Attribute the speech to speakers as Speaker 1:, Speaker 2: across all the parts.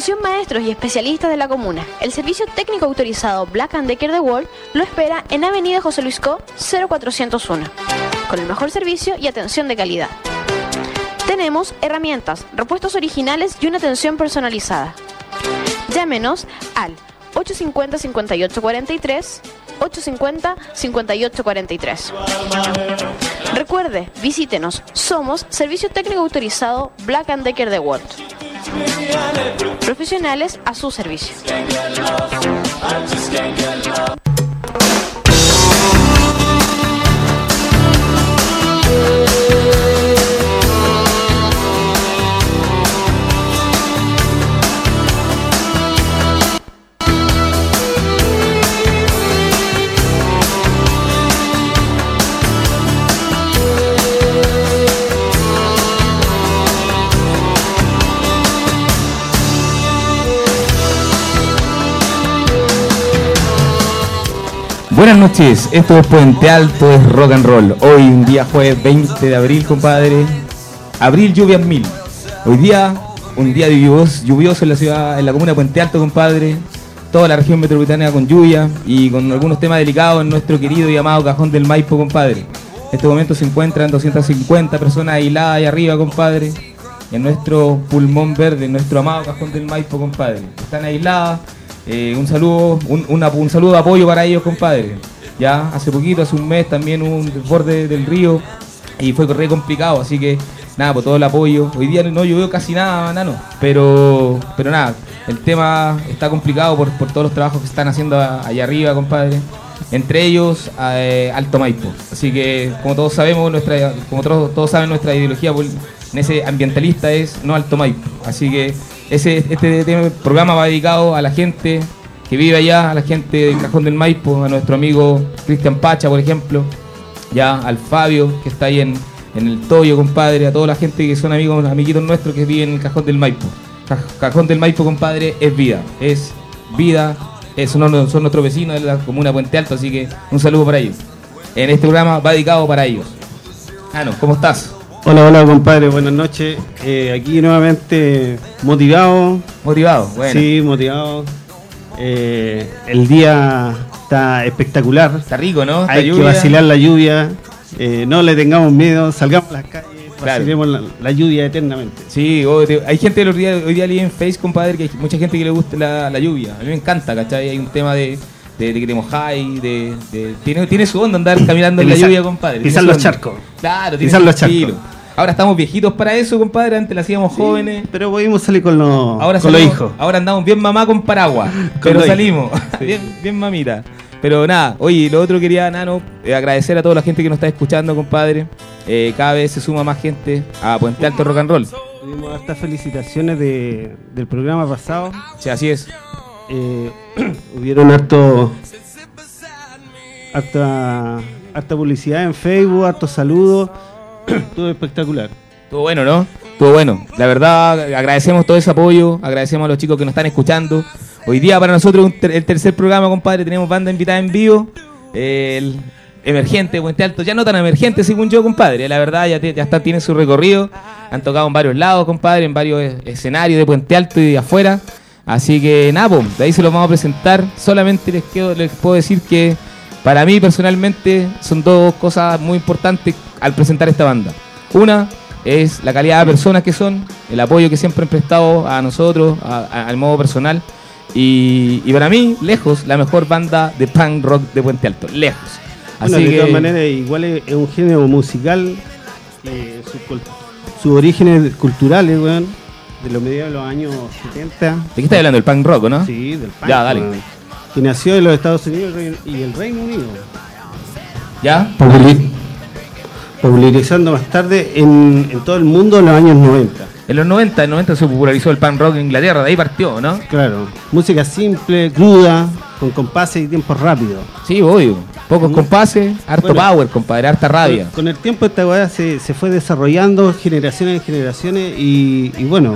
Speaker 1: Atención maestros y especialistas de la comuna. El servicio técnico autorizado Black Decker de World lo espera en Avenida José Luis Co 0401, con el mejor servicio y atención de calidad. Tenemos herramientas, repuestos originales y una atención personalizada. Llámenos al 850-5843, 850-5843. Recuerde, visítenos. Somos Servicio Técnico Autorizado Black Decker de World. Profesionales a su servicio.
Speaker 2: Buenas noches, esto es Puente Alto, es rock and roll. Hoy, un día jueves 20 de abril, compadre. Abril lluvias mil. Hoy día, un día lluvioso, lluvioso en la ciudad, en la comuna de Puente Alto, compadre. Toda la región metropolitana con lluvia y con algunos temas delicados en nuestro querido y amado Cajón del Maipo, compadre. En este momento se encuentran 250 personas aisladas ahí arriba, compadre. En nuestro pulmón verde, en nuestro amado Cajón del Maipo, compadre. Están aisladas eh, un saludo, un, un, saludo de apoyo para ellos, compadre. Ya hace poquito, hace un mes también un desborde del río y fue re complicado, así que nada, por todo el apoyo. Hoy día no llovió casi nada, nano, pero, pero nada, el tema está complicado por, todos los trabajos que están haciendo allá arriba, compadre. Entre ellos, eh, Alto Maipo. Así que, como todos sabemos, nuestra, como todos, todos saben, nuestra ideología en ese ambientalista es no Alto Maipo. Así que ese, este programa va dedicado a la gente que vive allá, a la gente del Cajón del Maipo, a nuestro amigo Cristian Pacha, por ejemplo, ya al Fabio, que está ahí en, el Toyo, compadre, a toda la gente que son amigos, amiguitos nuestros que viven en el Cajón del Maipo. Cajón del Maipo, compadre, es vida, es vida, son, son nuestros vecinos de la comuna Puente Alto, así que un saludo para ellos. En este programa va dedicado para ellos. Ah, no, ¿cómo estás?
Speaker 3: Hola, hola compadre, buenas noches. Eh, aquí nuevamente motivado.
Speaker 2: Motivado, bueno.
Speaker 3: Sí, motivado. Eh, el día está espectacular.
Speaker 2: Está rico, ¿no?
Speaker 3: Hay que vacilar la lluvia. Eh, no le tengamos miedo, salgamos a las calles, vacilemos la, lluvia eternamente.
Speaker 2: Sí, hay gente hoy día, hoy día leí en Face, compadre, que hay mucha gente que le gusta la, lluvia. A mí me encanta, ¿cachai? Hay un tema de, de, que te mojáis, de, tiene, tiene su onda andar caminando en la lluvia, compadre.
Speaker 3: Pisar los charcos.
Speaker 2: Claro, pisar los charcos. Ahora estamos viejitos para eso, compadre. Antes lo hacíamos jóvenes.
Speaker 3: Pero pudimos salir con los,
Speaker 2: ahora con los hijos. Ahora andamos bien mamá con paraguas. pero salimos. bien, bien mamita. Pero nada, oye, lo otro quería, Nano, eh, agradecer a toda la gente que nos está escuchando, compadre. Eh, cada vez se suma más gente a Puente Alto Rock and Roll.
Speaker 3: Tuvimos estas felicitaciones del programa pasado.
Speaker 2: Sí, así es.
Speaker 3: Eh, hubieron harto, harta, publicidad en Facebook, hartos saludos. Todo espectacular.
Speaker 2: Todo bueno, ¿no? Todo bueno. La verdad, agradecemos todo ese apoyo, agradecemos a los chicos que nos están escuchando. Hoy día para nosotros el tercer programa, compadre, tenemos banda invitada en vivo. el emergente, Puente Alto, ya no tan emergente según yo, compadre. La verdad, ya, ya está, tiene su recorrido. Han tocado en varios lados, compadre, en varios escenarios de Puente Alto y de afuera. Así que nada, de ahí se los vamos a presentar. Solamente les, les puedo decir que para mí personalmente son dos cosas muy importantes al presentar esta banda. Una es la calidad de personas que son, el apoyo que siempre han prestado a nosotros, al modo personal. Y, para mí, lejos, la mejor banda de punk rock de Puente Alto. Lejos.
Speaker 3: Así de todas maneras, igual es, un género musical, eh, sus orígenes culturales, weón, de los mediados de los años 70. ¿De
Speaker 2: qué estás hablando? ¿El punk rock, no?
Speaker 3: Sí, del punk.
Speaker 2: Ya, dale.
Speaker 3: Que nació en los Estados Unidos y el Reino Unido.
Speaker 2: ¿Ya?
Speaker 3: popularizando más tarde en, todo el mundo en los años 90.
Speaker 2: En los 90, en 90 se popularizó el punk rock en Inglaterra, de ahí partió, ¿no?
Speaker 3: Claro, música simple, cruda, con compases y tiempos rápidos.
Speaker 2: Sí, obvio. Pocos compases, harto power, compadre, harta rabia.
Speaker 3: Con, el tiempo esta weá se, fue desarrollando generaciones en generaciones y, bueno,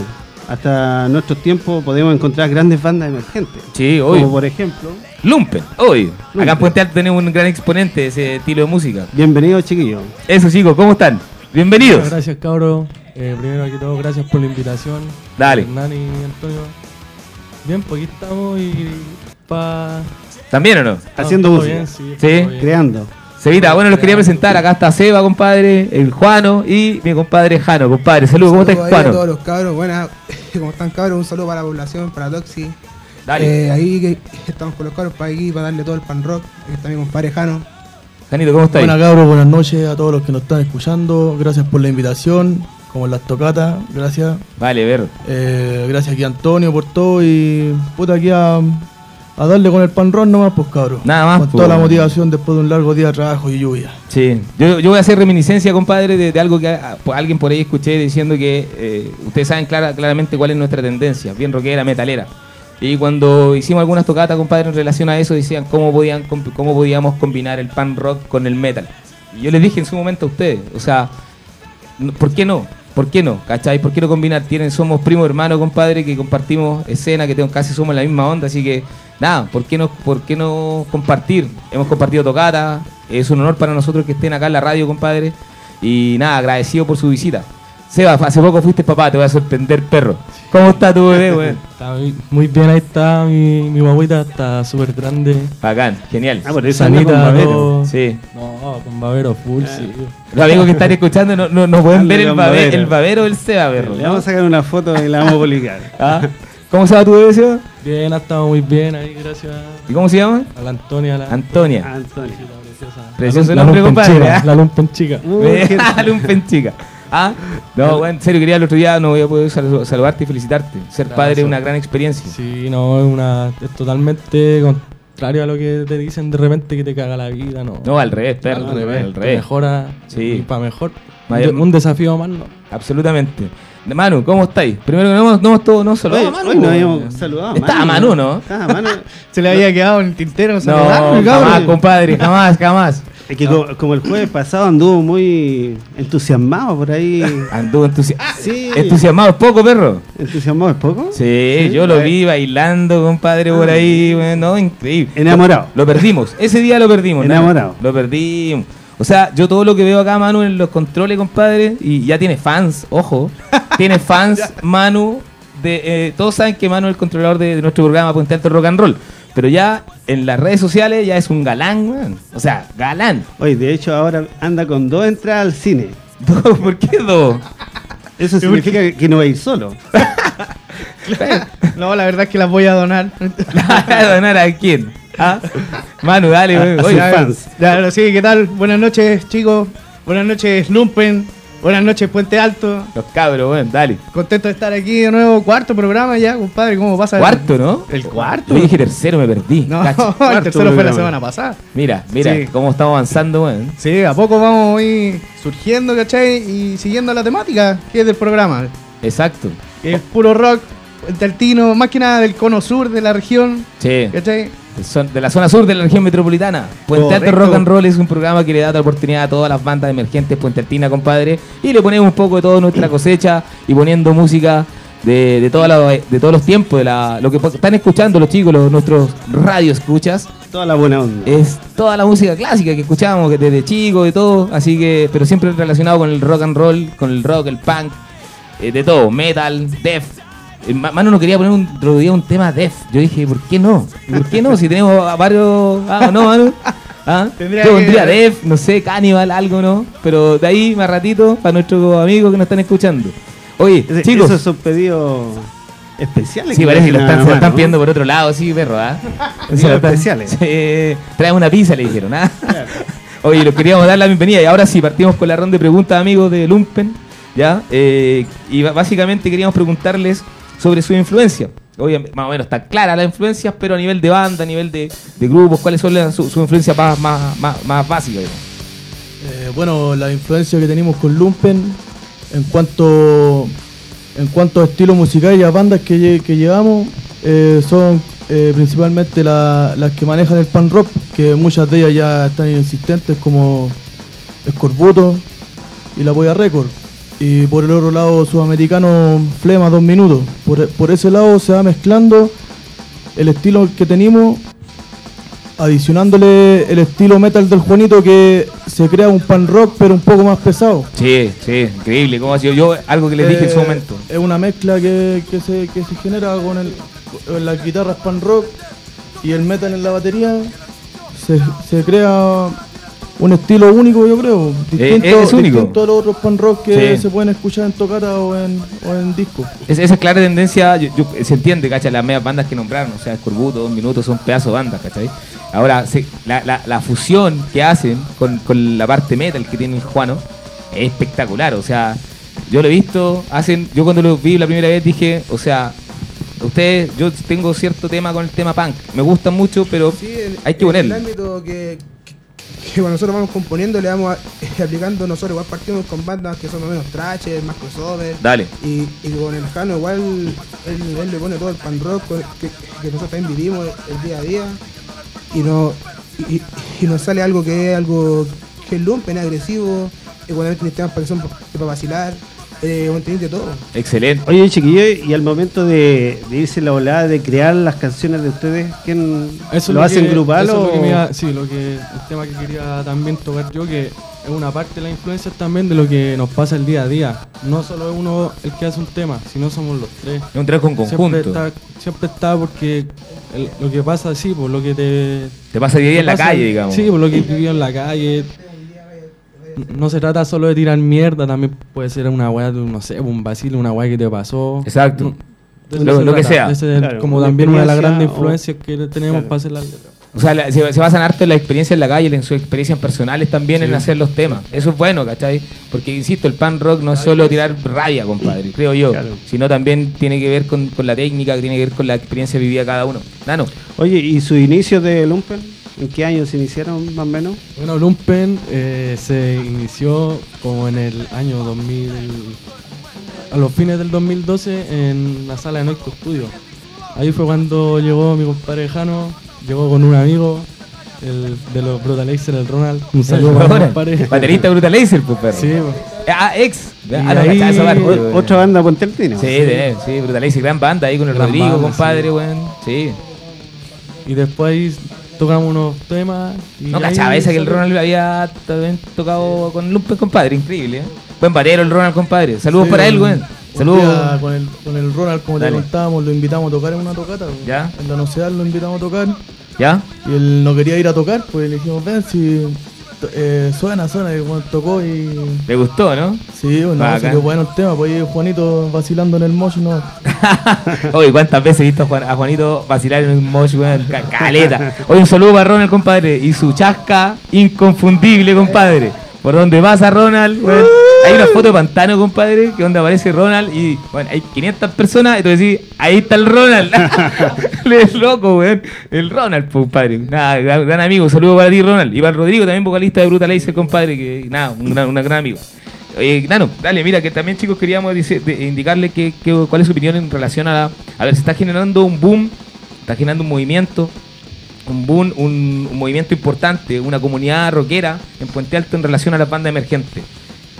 Speaker 3: hasta nuestros tiempos podemos encontrar grandes bandas emergentes.
Speaker 2: Sí, obvio.
Speaker 3: Como por ejemplo...
Speaker 2: Lumpen, hoy. Acá en Puente Alto tenemos un gran exponente de ese estilo de música.
Speaker 3: Bienvenidos, chiquillos.
Speaker 2: Eso, chicos, ¿cómo están? Bienvenidos.
Speaker 4: Gracias, cabro. Eh, primero que todo, gracias por la invitación.
Speaker 2: Dale.
Speaker 4: Hernán y Antonio. Bien, pues aquí estamos y pa...
Speaker 2: ¿También o no?
Speaker 3: Haciendo música.
Speaker 4: bien, sí.
Speaker 3: Creando.
Speaker 2: Sevita, bueno, los quería presentar. Acá está Seba, compadre, el Juano y mi compadre Jano, compadre. Saludos, ¿cómo estás,
Speaker 5: Saludos ahí a todos
Speaker 2: Juano?
Speaker 5: los cabros, buenas, ¿cómo están cabros? Un saludo para la población, para Toxi.
Speaker 2: Dale.
Speaker 5: Eh, ahí que estamos con los cabros para aquí, para darle todo el pan rock. Aquí está mi compadre Jano.
Speaker 2: Janito, ¿cómo estás?
Speaker 4: Buenas cabros, buenas noches a todos los que nos están escuchando. Gracias por la invitación, como las tocatas, gracias.
Speaker 2: Vale, ver.
Speaker 4: Eh, gracias aquí a Antonio por todo y puta aquí a, a darle con el pan rock nomás, pues cabros.
Speaker 2: Nada más,
Speaker 4: Con
Speaker 2: pues.
Speaker 4: toda la motivación después de un largo día de trabajo y lluvia.
Speaker 2: Sí, yo, yo voy a hacer reminiscencia, compadre, de, de algo que a- a- alguien por ahí escuché diciendo que eh, ustedes saben clara, claramente cuál es nuestra tendencia, bien rockera, metalera. Y cuando hicimos algunas tocatas, compadre, en relación a eso, decían cómo, podían, cómo podíamos combinar el pan rock con el metal. Y yo les dije en su momento a ustedes, o sea, ¿por qué no? ¿Por qué no? ¿Cachai? ¿Por qué no combinar? Tienen, somos primos hermanos, compadre, que compartimos escena, que tengo, casi somos la misma onda, así que nada, ¿por qué no, por qué no compartir? Hemos compartido tocatas, es un honor para nosotros que estén acá en la radio, compadre, y nada, agradecido por su visita. Seba, hace poco fuiste papá, te voy a sorprender, perro. ¿Cómo está tu bebé, weón?
Speaker 4: Está muy, bien, ahí está mi, mi guaguita, está súper grande.
Speaker 2: Bacán, genial.
Speaker 3: Ah, por eso anda con
Speaker 4: Sanita,
Speaker 3: babero.
Speaker 2: Sí.
Speaker 4: No, con babero full, sí.
Speaker 2: Los amigos que están escuchando no, no, no pueden ver el, babe-
Speaker 3: babero.
Speaker 2: el babero del Seba, perro.
Speaker 3: Le vamos a sacar una foto y la vamos a publicar.
Speaker 2: ¿Ah? ¿Cómo se llama tu bebé, Seba?
Speaker 4: Bien, ha estado muy bien ahí, gracias
Speaker 2: ¿Y cómo se llama?
Speaker 4: a la Antonia, la
Speaker 2: Antonia.
Speaker 3: Antonio.
Speaker 4: preciosa.
Speaker 2: Precioso
Speaker 4: La
Speaker 2: nombre,
Speaker 4: lumpen
Speaker 2: compadre,
Speaker 4: chica,
Speaker 2: ¿ah?
Speaker 4: La lumpen chica.
Speaker 3: Uh,
Speaker 2: da lumpen chica. ¿Ah? No, bueno, en serio, quería el otro día, no voy a poder sal- saludarte y felicitarte. Ser
Speaker 4: Gracias.
Speaker 2: padre es una gran experiencia.
Speaker 4: Sí, no, es una es totalmente contrario a lo que te dicen de repente que te caga la vida, no.
Speaker 2: No, al revés, perro.
Speaker 4: al revés,
Speaker 2: Al
Speaker 4: te
Speaker 2: revés.
Speaker 4: mejora
Speaker 2: Sí.
Speaker 4: para mejor.
Speaker 2: Vaya-
Speaker 4: Un, de- un desafío más, no.
Speaker 2: Absolutamente. Manu, ¿cómo estáis? Primero que no hemos, no hemos todo, no
Speaker 3: Hoy,
Speaker 2: saludado a Manu.
Speaker 3: hoy nos
Speaker 2: po.
Speaker 3: habíamos saludado. a
Speaker 2: Estaba Manu, ¿no?
Speaker 3: Estaba Manu.
Speaker 5: Se le había quedado en el tintero,
Speaker 2: No, jamás, compadre, jamás, jamás.
Speaker 3: Es que como, como el jueves pasado anduvo muy entusiasmado por ahí.
Speaker 2: Anduvo entusi-
Speaker 3: Sí.
Speaker 2: entusiasmado, es poco, perro.
Speaker 3: ¿Entusiasmado es poco?
Speaker 2: Sí, yo lo vi bailando, compadre, por ahí, bueno, no, increíble.
Speaker 3: Enamorado.
Speaker 2: Lo perdimos, ese día lo perdimos. ¿no?
Speaker 3: Enamorado.
Speaker 2: Lo perdimos. O sea, yo todo lo que veo acá, Manu, en los controles, compadre, y ya tiene fans, ojo, tiene fans, Manu, de, eh, todos saben que Manu es el controlador de, de nuestro programa Puente Alto Rock and Roll, pero ya en las redes sociales ya es un galán, weón. O sea, galán.
Speaker 3: Oye, de hecho ahora anda con dos entradas al cine.
Speaker 2: ¿Por qué dos?
Speaker 3: Eso significa que- que no va a ir solo.
Speaker 5: No, la verdad es que las voy a donar.
Speaker 2: ¿A donar a quién? ¿Ah? Manu, dale, weón.
Speaker 3: A- a
Speaker 2: Oye,
Speaker 3: sus fans.
Speaker 5: Ya, ahora sí, ¿qué tal? Buenas noches, chicos. Buenas noches, Lumpen. Buenas noches, Puente Alto.
Speaker 2: los cabros, weón, dale.
Speaker 5: Contento de estar aquí de nuevo. Cuarto programa ya, compadre. ¿Cómo pasa?
Speaker 2: Cuarto, ¿no?
Speaker 5: El cuarto.
Speaker 2: Yo dije tercero, me perdí.
Speaker 5: No, el tercero fue la semana pasada.
Speaker 2: Mira, mira
Speaker 5: Sí.
Speaker 2: cómo estamos avanzando, weón.
Speaker 5: Sí, a poco vamos a ir surgiendo, ¿cachai? Y siguiendo la temática que es del programa.
Speaker 2: Exacto.
Speaker 5: Es puro rock, Puente Altino, más que nada del cono sur de la región,
Speaker 2: Sí.
Speaker 5: ¿cachai?
Speaker 2: De la zona sur de la región metropolitana. Puente Alto
Speaker 5: Correcto.
Speaker 2: Rock and Roll es un programa que le da la oportunidad a todas las bandas emergentes Puente Altina, compadre. Y le ponemos un poco de toda nuestra cosecha y poniendo música de, de, toda la- de todos los tiempos, de la, lo que están escuchando los chicos, los, nuestros radio escuchas.
Speaker 3: Toda la buena onda.
Speaker 2: Es toda la música clásica que escuchábamos desde chico, de todo. Así que, pero siempre relacionado con el rock and roll, con el rock, el punk, eh, de todo, metal, death. Eh, Ma- Manu no quería poner un, otro día un tema death. Yo dije, ¿por qué no? ¿Por qué no? Si tenemos a varios. Ah, ¿no, Manu? ¿Ah?
Speaker 5: Tendría
Speaker 2: Yo
Speaker 5: que-
Speaker 2: pondría death, no sé, Cannibal, algo, ¿no? Pero de ahí más ratito para nuestros amigos que nos están escuchando. Oye, chicos.
Speaker 3: Esos son pedidos especiales.
Speaker 2: Sí, parece que lo están,
Speaker 3: a
Speaker 2: se lo están
Speaker 3: mano,
Speaker 2: pidiendo por otro lado, sí, perro, ¿ah?
Speaker 3: Especiales.
Speaker 2: Trae una pizza, le dijeron, ¿ah? Oye, los queríamos dar la bienvenida y ahora sí, partimos con la ronda de preguntas, amigos de Lumpen, ¿ya? Eh, y básicamente queríamos preguntarles sobre su influencia. Obviamente, más o menos está clara la influencia, pero a nivel de banda, a nivel de, grupos, ¿cuáles son las- su, influencia más, más, más, básica?
Speaker 4: Eh, bueno, la influencia que tenemos con Lumpen en cuanto en cuanto a estilo musical y a bandas que, que llevamos eh, son eh, principalmente la- las que manejan el pan rock, que muchas de ellas ya están inexistentes como Escorbuto y la Polla Record. Y por el otro lado sudamericano Flema dos minutos. Por, por ese lado se va mezclando el estilo que tenemos adicionándole el estilo metal del Juanito que se crea un pan rock pero un poco más pesado.
Speaker 2: Sí, sí, increíble. ¿Cómo ha sido yo? Algo que les dije en su
Speaker 4: Eh,
Speaker 2: momento.
Speaker 4: Es una mezcla que, que se, que se genera con, el, con las guitarras pan rock y el metal en la batería. Se, se crea un estilo único, yo creo. Distinto,
Speaker 2: Eh, es único.
Speaker 4: distinto a los otros pan rock que
Speaker 2: Sí.
Speaker 4: se pueden escuchar en tocata o en, o en disco.
Speaker 2: Es- esa clara tendencia, yo- yo- se entiende, ¿cachai? Las medias bandas que nombraron, o sea, Escorbuto, Dos Minutos, son pedazos de bandas, ¿cachai? Ahora, se- la, la- la fusión que hacen con, con la parte metal que tiene el Juano es espectacular, o sea, yo lo he visto, hacen, yo cuando lo vi la primera vez dije, o sea, ustedes, yo tengo cierto tema con el tema punk, me gusta mucho, pero
Speaker 6: Sí,
Speaker 2: hay que
Speaker 6: el ámbito que, que, cuando nosotros vamos componiendo, le vamos a- aplicando, nosotros igual partimos con bandas que son más o menos trashes, más crossover.
Speaker 2: Dale.
Speaker 6: Y, y con el Jano igual él, él le pone todo el pan rock que, que nosotros también vivimos el día a día y no y, y nos sale algo que es algo que es lumpen, es agresivo, tenés temas para que son para vacilar, eh, de todo.
Speaker 2: Excelente.
Speaker 3: Oye, chiquillo, y al momento de, de irse la volada de crear las canciones de ustedes, ¿quién
Speaker 7: Eso
Speaker 3: lo hacen grupal o...?
Speaker 7: lo que me iba- sí, lo que, el tema que quería también tocar yo, que es una parte de la influencia también de lo que nos pasa el día a día. No solo es uno el que hace un tema, sino somos los tres.
Speaker 2: Es un trabajo en
Speaker 7: Siempre
Speaker 2: conjunto.
Speaker 7: está, siempre está porque el- lo que pasa así, por lo que te...
Speaker 2: Te pasa día a día en la
Speaker 7: pasa-
Speaker 2: calle, digamos.
Speaker 7: Sí, por lo que vivió en la calle. No se trata solo de tirar mierda, también puede ser una weá, de, no sé, un vacilo, una weá que te pasó.
Speaker 2: Exacto.
Speaker 7: No,
Speaker 2: Lo- que sea.
Speaker 7: Ese es
Speaker 3: Claro,
Speaker 7: como
Speaker 3: una
Speaker 7: también una de las grandes influencias que tenemos
Speaker 3: Claro.
Speaker 7: para hacer la letra.
Speaker 2: O sea, la- se, se basan harto en la experiencia en la calle, en sus experiencias personales también en hacer los temas. Eso es bueno, ¿cachai? Porque, insisto, el pan rock no es solo tirar rabia, compadre, creo yo.
Speaker 3: Claro.
Speaker 2: Sino también tiene que ver con, con la técnica, que tiene que ver con la experiencia vivida cada uno. Nano,
Speaker 3: Oye, ¿y su inicio de Lumpen? ¿En qué año se iniciaron, más o menos?
Speaker 7: Bueno, Lumpen eh, se inició como en el año 2000, a los fines del 2012 en la sala de Noicto Studio. Ahí fue cuando llegó mi compadre Jano, llegó con un amigo el, de los Brutalizer, el Ronald. Un saludo para mi compadre.
Speaker 2: baterista Brutalizer, pues, perro.
Speaker 7: Sí, pues.
Speaker 2: Ah, ex. Ah, no,
Speaker 7: ahí-
Speaker 3: O- otra banda Ponteltino.
Speaker 2: Sí, de, sí, Brutalizer, gran banda ahí con el
Speaker 7: Gran
Speaker 2: Rodrigo,
Speaker 7: banda,
Speaker 2: compadre,
Speaker 7: sí.
Speaker 2: weón. Sí.
Speaker 7: y después ahí tocamos unos temas. Y
Speaker 2: No cachaba esa que el Ronald había también tocado con Lumpen, compadre, increíble. ¿eh? Buen batero el Ronald, compadre. Saludos
Speaker 7: Sí,
Speaker 2: para él,
Speaker 7: un
Speaker 2: Saludos.
Speaker 7: Con el, con el Ronald, como
Speaker 2: Dale.
Speaker 7: te contábamos, lo invitamos a tocar en una tocata. pues.
Speaker 2: Ya.
Speaker 7: En la Nocedad lo invitamos a tocar.
Speaker 2: ¿Ya?
Speaker 7: Y él no quería ir a tocar, pues le dijimos, ven, si eh, suena, suena, y bueno, tocó y...
Speaker 2: Le gustó, ¿no?
Speaker 7: Sí, bueno, salió bueno el tema, pues ahí Juanito vacilando en el mosh, no.
Speaker 2: Oye, ¿cuántas veces he visto a, Juan- a Juanito vacilar en un mosh, weón? Ca- Caleta. Oye, un saludo para Ronald, compadre. Y su chasca inconfundible, compadre. Por donde pasa Ronald, weón. Hay una foto de pantano, compadre, que donde aparece Ronald y, bueno, hay 500 personas y tú decís, ahí está el Ronald. Le es loco, weón. El Ronald, pues, compadre. Nada, gran, gran amigo. Saludo para ti, Ronald. Y para el Rodrigo, también vocalista de Brutalizer, compadre, que, nada, un gran, una gran amigo. Nano, dale, mira, que también chicos queríamos dice- de- indicarle que, que- cuál es su opinión en relación a la... A ver, se está generando un boom, está generando un movimiento, un boom, un, un movimiento importante, una comunidad rockera en Puente Alto en relación a las bandas emergentes.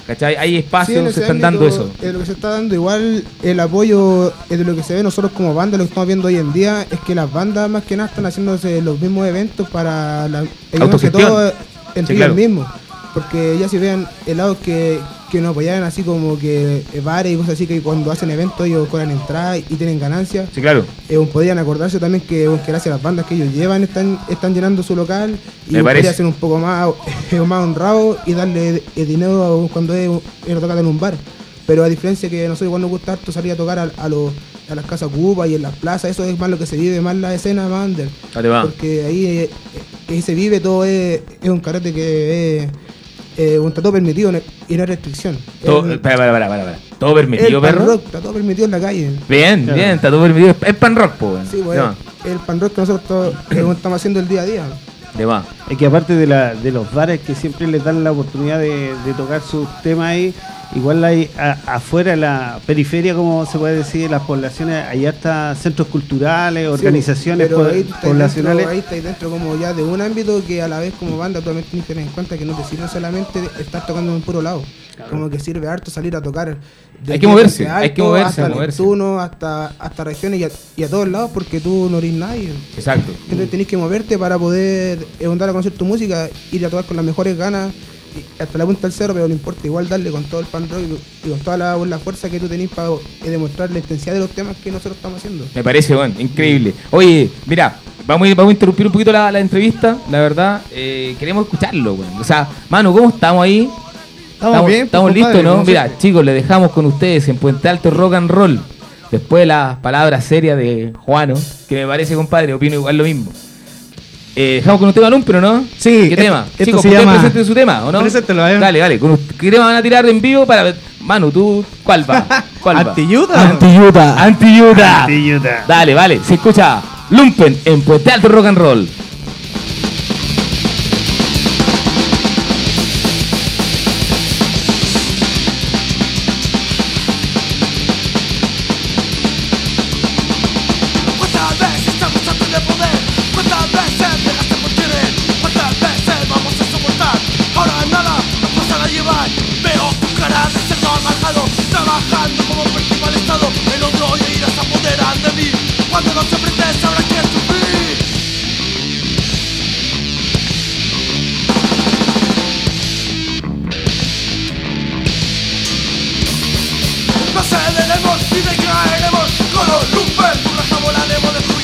Speaker 2: ¿Cachai? Hay espacios,
Speaker 6: en
Speaker 2: se están dando eso.
Speaker 6: eh, lo que se está dando igual el apoyo eh, de lo que se ve nosotros como banda, lo que estamos viendo hoy en día es que las bandas más que nada están haciéndose los mismos eventos para la
Speaker 2: Autogestión.
Speaker 6: todos entre
Speaker 2: Sí, claro.
Speaker 6: ellos mismos. Porque ya si vean helados que, que nos apoyaran así como que eh, bares y cosas así que cuando hacen eventos ellos cobran entrada y tienen ganancias.
Speaker 2: Sí, claro.
Speaker 6: Eh, podrían acordarse también que, que gracias a las bandas que ellos llevan están, están llenando su local y
Speaker 2: Me
Speaker 6: podría
Speaker 2: parece.
Speaker 6: ser un poco más, más honrado y darle eh, dinero cuando es tocada en un bar. Pero a diferencia que nosotros igual nos gusta harto salir a tocar a, a, los- a las casas Cuba y en las plazas, eso es más lo que se vive, más la escena, más under. Porque ahí, eh, ahí se vive todo, es, es un carrete que es eh, un está todo permitido no- y no hay restricción.
Speaker 2: Todo,
Speaker 6: El-
Speaker 2: espera, espera, espera, espera. Todo
Speaker 6: el
Speaker 2: permitido,
Speaker 6: pan
Speaker 2: perro.
Speaker 6: rock está todo permitido en la calle.
Speaker 2: Bien, bien, está todo permitido. Es- pan rock.
Speaker 6: Sí,
Speaker 2: más,
Speaker 6: el pan rock que nosotros eh, estamos haciendo el día a día.
Speaker 2: De más.
Speaker 3: Es que aparte de, la, de los bares que siempre les dan la oportunidad de, de tocar sus temas ahí, Igual hay a- afuera, en la periferia, como se puede decir, las poblaciones, allá está centros culturales, organizaciones
Speaker 6: pero
Speaker 3: po-
Speaker 6: ahí
Speaker 3: poblacionales.
Speaker 6: Dentro, ahí estáis dentro como ya de un ámbito que a la vez como banda tú también tienes que tener en cuenta que no te sirve solamente estar tocando en un puro lado. Como que sirve harto salir a tocar. de
Speaker 2: Hay que moverse, hay que moverse,
Speaker 6: hasta
Speaker 2: moverse.
Speaker 6: Neptuno, hasta, hasta regiones y a, y a todos lados porque tú no eres nadie.
Speaker 2: Exacto.
Speaker 6: Entonces tenés que moverte para poder eh, dar a conocer tu música, ir a tocar con las mejores ganas, y hasta la punta del cerro, pero no importa, igual darle con todo el pan rock y, con toda la, la fuerza que tú tenés para eh, demostrar la intensidad de los temas que nosotros estamos haciendo.
Speaker 2: Me parece, bueno, increíble. Oye, mira, vamos a, ir- vamos a interrumpir un poquito la, la entrevista, la verdad. eh, queremos escucharlo, weón. O sea, Manu, ¿cómo estamos ahí?
Speaker 5: Estamos bien, pues,
Speaker 2: Estamos
Speaker 5: compadre,
Speaker 2: listos, ¿no? Mira,
Speaker 5: siempre.
Speaker 2: chicos, le dejamos con ustedes en Puente Alto Rock and Roll. Después de las palabras serias de Juano, que me parece, compadre, opino igual lo mismo. Eh, dejamos con un tema pero ¿no?
Speaker 5: Sí,
Speaker 2: ¿Qué
Speaker 5: esto-
Speaker 2: tema?
Speaker 5: esto
Speaker 2: Chicos,
Speaker 5: se
Speaker 2: ustedes
Speaker 5: llama-
Speaker 2: presenten su tema, ¿o no?
Speaker 5: Preséntelo, eh.
Speaker 2: Dale, dale. ¿Qué tema van a tirar en vivo para ver? Manu, tú, ¿cuál va? ¿Cuál va?
Speaker 5: Antiyuda.
Speaker 2: Antiyuda. Antiyuda.
Speaker 3: Antiyuda.
Speaker 2: Dale, vale. Se escucha Lumpen en Puente Alto Rock and Roll.
Speaker 8: No cederemos ni decaeremos Con los lumpes tu raza volaremos Destruyendo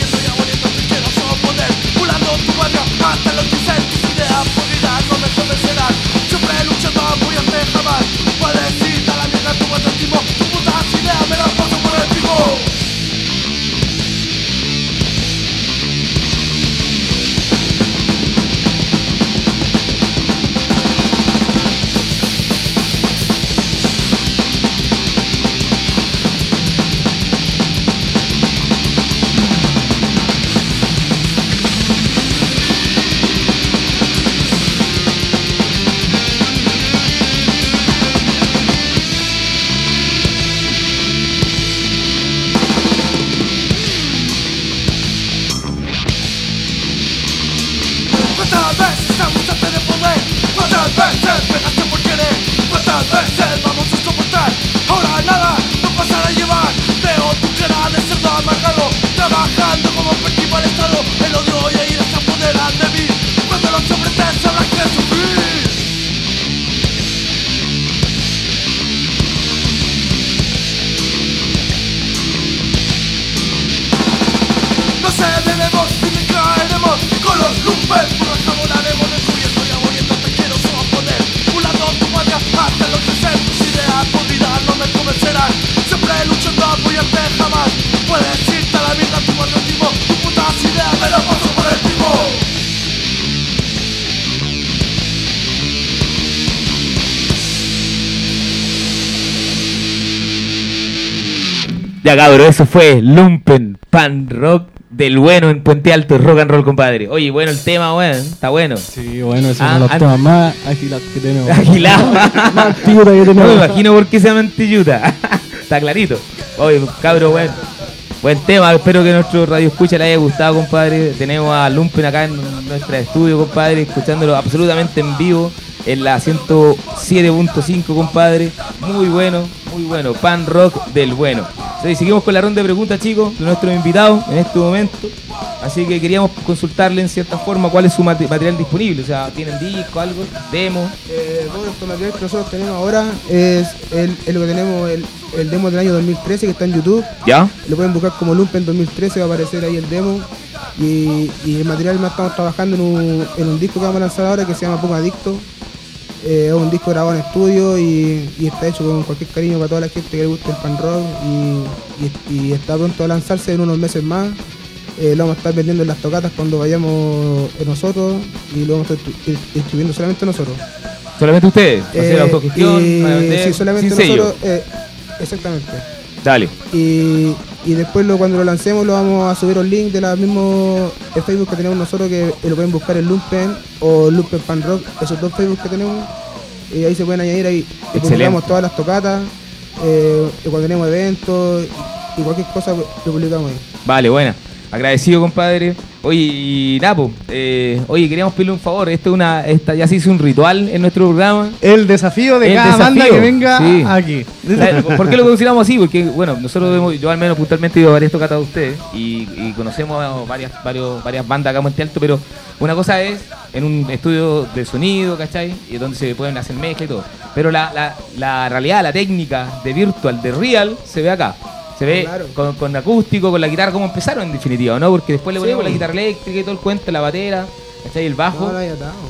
Speaker 2: Ya cabrón, eso fue Lumpen Pan Rock del bueno en Puente Alto Rock and Roll, compadre. Oye, bueno el tema, weón. Está bueno.
Speaker 7: Sí, bueno, ese
Speaker 2: Ah,
Speaker 7: es uno de los
Speaker 2: an-
Speaker 7: temas más agilados que tenemos.
Speaker 2: Agilado.
Speaker 7: Más antiguos que
Speaker 2: No me
Speaker 7: tenemos.
Speaker 2: imagino por qué se llama Antiyuta. Está clarito. Oye, cabro, buen, buen tema. Espero que nuestro radio escucha le haya gustado, compadre. Tenemos a Lumpen acá en nuestro estudio, compadre, escuchándolo absolutamente en vivo en la 107.5, compadre. Muy bueno, muy bueno. Pan rock del bueno. Entonces, seguimos con la ronda de preguntas, chicos, de nuestros invitados en este momento. Así que queríamos consultarle en cierta forma cuál es su mate- material disponible. O sea, ¿tienen disco, algo, demo?
Speaker 6: Eh, bueno, nuestro material que nosotros tenemos ahora es el, el lo que tenemos, el, el demo del año 2013 que está en YouTube.
Speaker 2: ¿Ya?
Speaker 6: Lo pueden buscar como Lumpen 2013, va a aparecer ahí el demo. Y, y el material más estamos trabajando en un, en un disco que vamos a lanzar ahora que se llama Pongo Adicto. Eh, es un disco grabado en estudio y, y está hecho con cualquier cariño para toda la gente que le guste el pan rock y, y- y está pronto a lanzarse en unos meses más. Eh, lo vamos a estar vendiendo en las tocatas cuando vayamos eh, nosotros y lo vamos a estar distribu- distribuyendo solamente nosotros.
Speaker 2: ¿Solamente ustedes? ¿Hacer
Speaker 6: Eh,
Speaker 2: autogestión?
Speaker 6: sí, solamente
Speaker 2: sin
Speaker 6: nosotros. eh, exactamente.
Speaker 2: Dale.
Speaker 6: Y, y después lo, cuando lo lancemos lo vamos a subir un link de la mismo Facebook que tenemos nosotros que lo pueden buscar en Lumpen o Lumpen Pan Rock, esos dos Facebook que tenemos. y ahí se pueden añadir ahí. Publicamos todas las tocatas, eh, y cuando tenemos eventos y cualquier cosa lo publicamos ahí.
Speaker 2: Vale, buena. Agradecido, compadre. Oye, Napo, eh, oye, queríamos pedirle un favor. Esto es una, esta ya se hizo un ritual en nuestro programa.
Speaker 5: El desafío de
Speaker 2: El
Speaker 5: cada banda que venga
Speaker 2: sí.
Speaker 5: aquí.
Speaker 2: ¿Por qué lo consideramos así? Porque, bueno, nosotros, hemos- yo al menos puntualmente he ido a varias tocatas de ustedes y, y conocemos varias, varios, varias bandas acá en Monte Alto, pero una cosa es en un estudio de sonido, ¿cachai? Y donde se pueden hacer mezcla y todo. Pero la, la, la realidad, la técnica de virtual, de real, se ve acá. Se ve
Speaker 6: Claro.
Speaker 2: con, con acústico, con la guitarra, como empezaron en definitiva, ¿no? Porque después le
Speaker 6: Sí,
Speaker 2: ponemos la guitarra eléctrica y todo el cuento, la batera, ¿cachai? El bajo.
Speaker 6: No.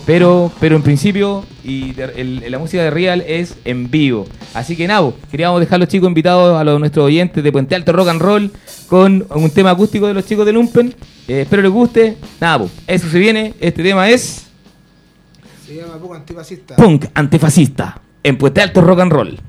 Speaker 2: Pero, pero en principio, y de- el- la música de Real es en vivo. Así que Nabo, queríamos dejar los chicos invitados a los nuestros oyentes de Puente Alto Rock and Roll con un tema acústico de los chicos de Lumpen. Eh, espero les guste. Nabo, eso se viene. Este tema es
Speaker 6: Se llama poco antifascista.
Speaker 2: Punk Antifascista en Puente Alto Rock and Roll.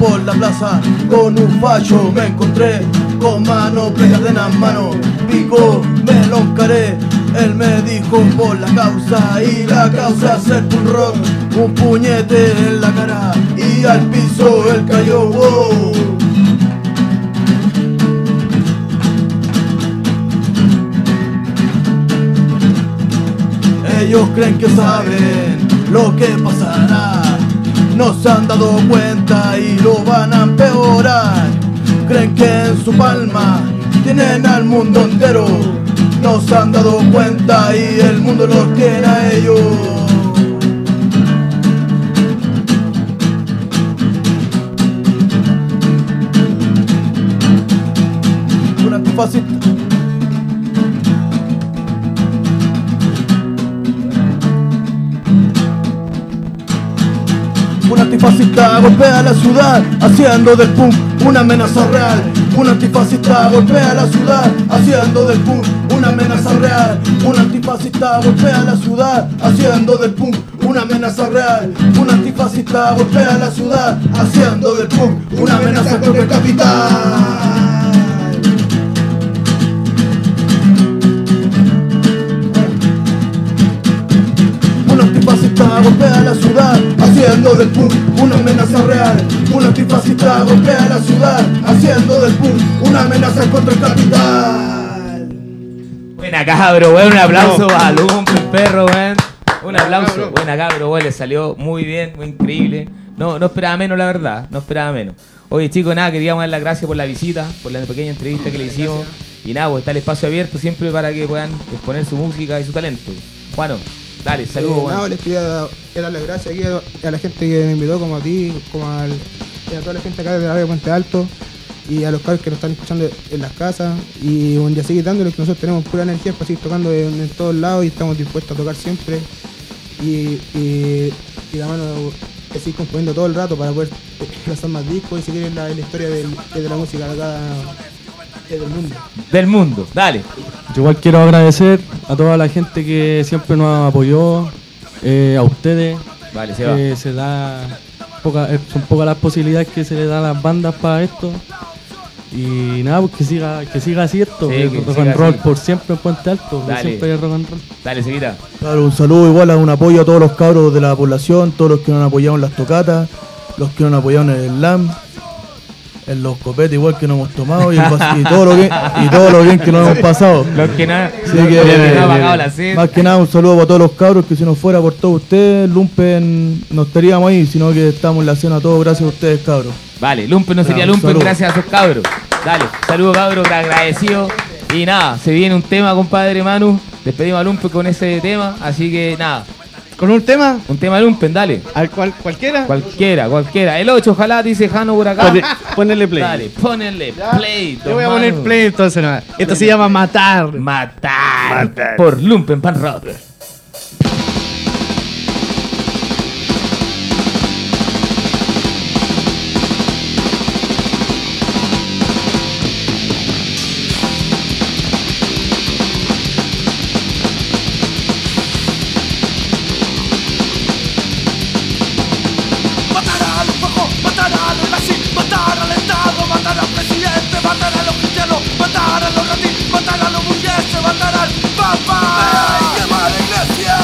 Speaker 9: Por la plaza con un facho, me encontré con mano pegadas en las manos, pico, me lo encaré. Él me dijo por la causa y la causa es el rock, un puñete en la cara y al piso él cayó. Ellos creen que saben lo que pasará. No se han dado cuenta y lo van a empeorar. Creen que en su palma tienen al mundo entero. No se han dado cuenta y el mundo los tiene a ellos. Antifascista. Golpea la ciudad haciendo del punk una amenaza real. Un antifascista golpea la ciudad haciendo del punk una amenaza real. Un antifascista golpea la ciudad haciendo del punk una amenaza real. Un antifascista golpea la ciudad haciendo del punk una amenaza contra el capital. Antifascista golpea la ciudad haciendo del punk una amenaza real. Un antifascista golpea la ciudad haciendo del punk una amenaza contra el capital.
Speaker 2: Buena cabro, weón. Un aplauso a Lumpen, perro. Un aplauso. Buena cabro, weón. Le salió muy bien, muy increíble. No, no esperaba menos, la verdad. No esperaba menos. Oye, chicos, nada, queríamos dar las gracias por la visita, por la pequeña entrevista que le hicimos. Y nada, pues está el espacio abierto siempre para que puedan exponer su música y su talento. Juano, dale, saludos,
Speaker 6: Eh,
Speaker 2: weón.
Speaker 6: nada, les quería dar las gracias aquí a, a la gente que me invitó, como a ti, como al- a toda la gente acá de la radio Puente Alto y a los cabros que nos están escuchando en las casas y un día seguir dándole que nosotros tenemos pura energía para seguir tocando en, en todos lados y estamos dispuestos a tocar siempre y, y, y la mano de seguir componiendo todo el rato para poder eh, lanzar más discos y seguir en la, en la historia del- de la música de acá eh, del mundo.
Speaker 2: Del mundo, dale.
Speaker 7: Yo igual quiero agradecer a toda la gente que siempre nos apoyó, eh, a ustedes,
Speaker 2: Vale, se va.
Speaker 7: que se da poca- eh, son pocas las posibilidades que se le dan a las bandas para esto. Y nada, pues que siga, que siga así esto,
Speaker 2: Sí,
Speaker 7: que
Speaker 2: que
Speaker 7: rock and roll
Speaker 2: así.
Speaker 7: por siempre en Puente Alto,
Speaker 2: Dale.
Speaker 7: siempre hay rock and roll.
Speaker 2: Dale, seguida.
Speaker 9: Claro, un saludo igual a un apoyo a todos los cabros de la población, todos los que nos han apoyado en las tocatas, los que nos han apoyado en el slam, en los copetes igual que nos hemos tomado y, todo lo bien, y todo lo bien que nos hemos pasado.
Speaker 2: Los que no,
Speaker 9: Así
Speaker 2: los
Speaker 9: que,
Speaker 2: que no ha
Speaker 9: eh,
Speaker 2: pagado la sed.
Speaker 9: Más que nada un saludo para todos los cabros que si no fuera por todos ustedes, Lumpen no estaríamos ahí, sino que estamos en la cena todos gracias a ustedes cabros.
Speaker 2: Vale, Lumpen no sería Lumpen gracias a esos cabros. Dale, saludos cabros, agradecido. Y nada, se viene un tema, compadre Manu. Despedimos a Lumpen con ese tema. Así que nada,
Speaker 5: Con un tema,
Speaker 2: un tema de Lumpen, dale.
Speaker 5: al cual cualquiera,
Speaker 2: Cualquiera, cualquiera. El 8, ojalá, dice Jano por acá.
Speaker 5: pone- ponerle play.
Speaker 2: Dale, ponele play.
Speaker 5: Yo voy a poner play entonces nomás. Esto se llama Matar.
Speaker 2: Matar, por Lumpen Pan Rock.
Speaker 10: Papá. ¡Me quema la iglesia!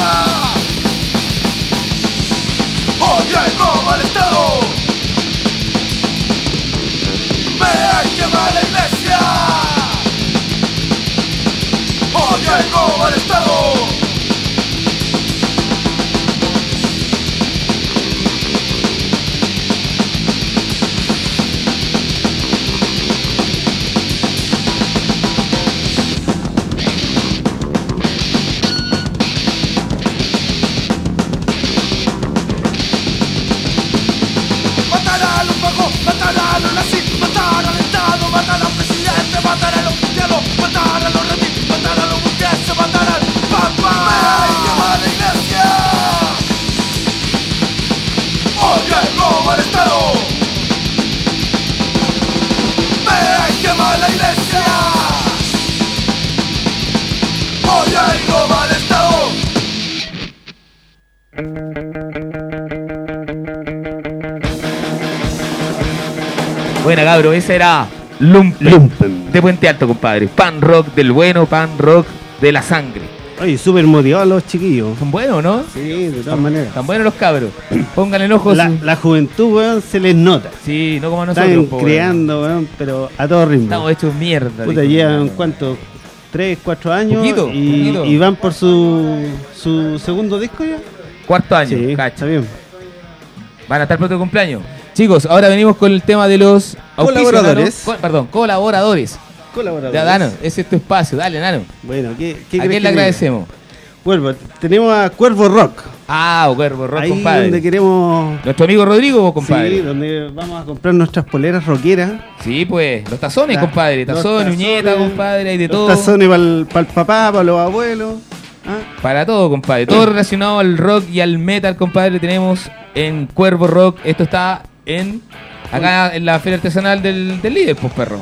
Speaker 10: ¡Odia y roba al Estado! ¡Me quema la iglesia! ¡Odia y roba Estado!
Speaker 2: Buena, cabro, ese era Lumpen,
Speaker 3: Lumpen.
Speaker 2: de Puente Alto, compadre. Pan rock del bueno, pan rock de la sangre.
Speaker 3: Oye, súper motivados los chiquillos.
Speaker 2: Son buenos, ¿no?
Speaker 3: Sí, de todas maneras.
Speaker 2: Están buenos los cabros. Pónganle el ojo.
Speaker 3: La,
Speaker 2: su-
Speaker 3: la juventud, weón, se les nota.
Speaker 2: Sí, no como nosotros.
Speaker 3: Están
Speaker 2: po,
Speaker 3: creando, weón, pero a todo ritmo.
Speaker 2: Estamos hechos mierda.
Speaker 3: Puta, llevan cuánto, tres, cuatro años
Speaker 2: Poquito,
Speaker 3: y,
Speaker 2: poquito.
Speaker 3: y van por su, su segundo disco ya.
Speaker 2: Cuarto año,
Speaker 3: Sí,
Speaker 2: cacha.
Speaker 3: está bien.
Speaker 2: Van a estar pronto de cumpleaños. Chicos, ahora venimos con el tema de los
Speaker 3: Colaboradores.
Speaker 2: Co- perdón, colaboradores.
Speaker 3: Colaboradores.
Speaker 2: Ya, Nano, ese es tu espacio. Dale, Nano.
Speaker 3: Bueno, ¿qué, qué
Speaker 2: ¿A quién le agradecemos?
Speaker 3: Cuervo, tenemos a Cuervo Rock.
Speaker 2: Ah, Cuervo Rock,
Speaker 3: ahí
Speaker 2: compadre.
Speaker 3: donde queremos.
Speaker 2: Nuestro amigo Rodrigo, compadre.
Speaker 3: Sí, donde vamos a comprar nuestras poleras rockeras.
Speaker 2: Sí, pues, los tazones,
Speaker 3: La-
Speaker 2: compadre. Tazones, uñeta, compadre, hay de
Speaker 3: Los
Speaker 2: todo.
Speaker 3: tazones para el, papá, para los abuelos. ¿ah?
Speaker 2: Para todo, compadre. Todo relacionado al rock y al metal, compadre, tenemos en Cuervo Rock. Esto está en acá en la feria artesanal del, del líder, pues perro.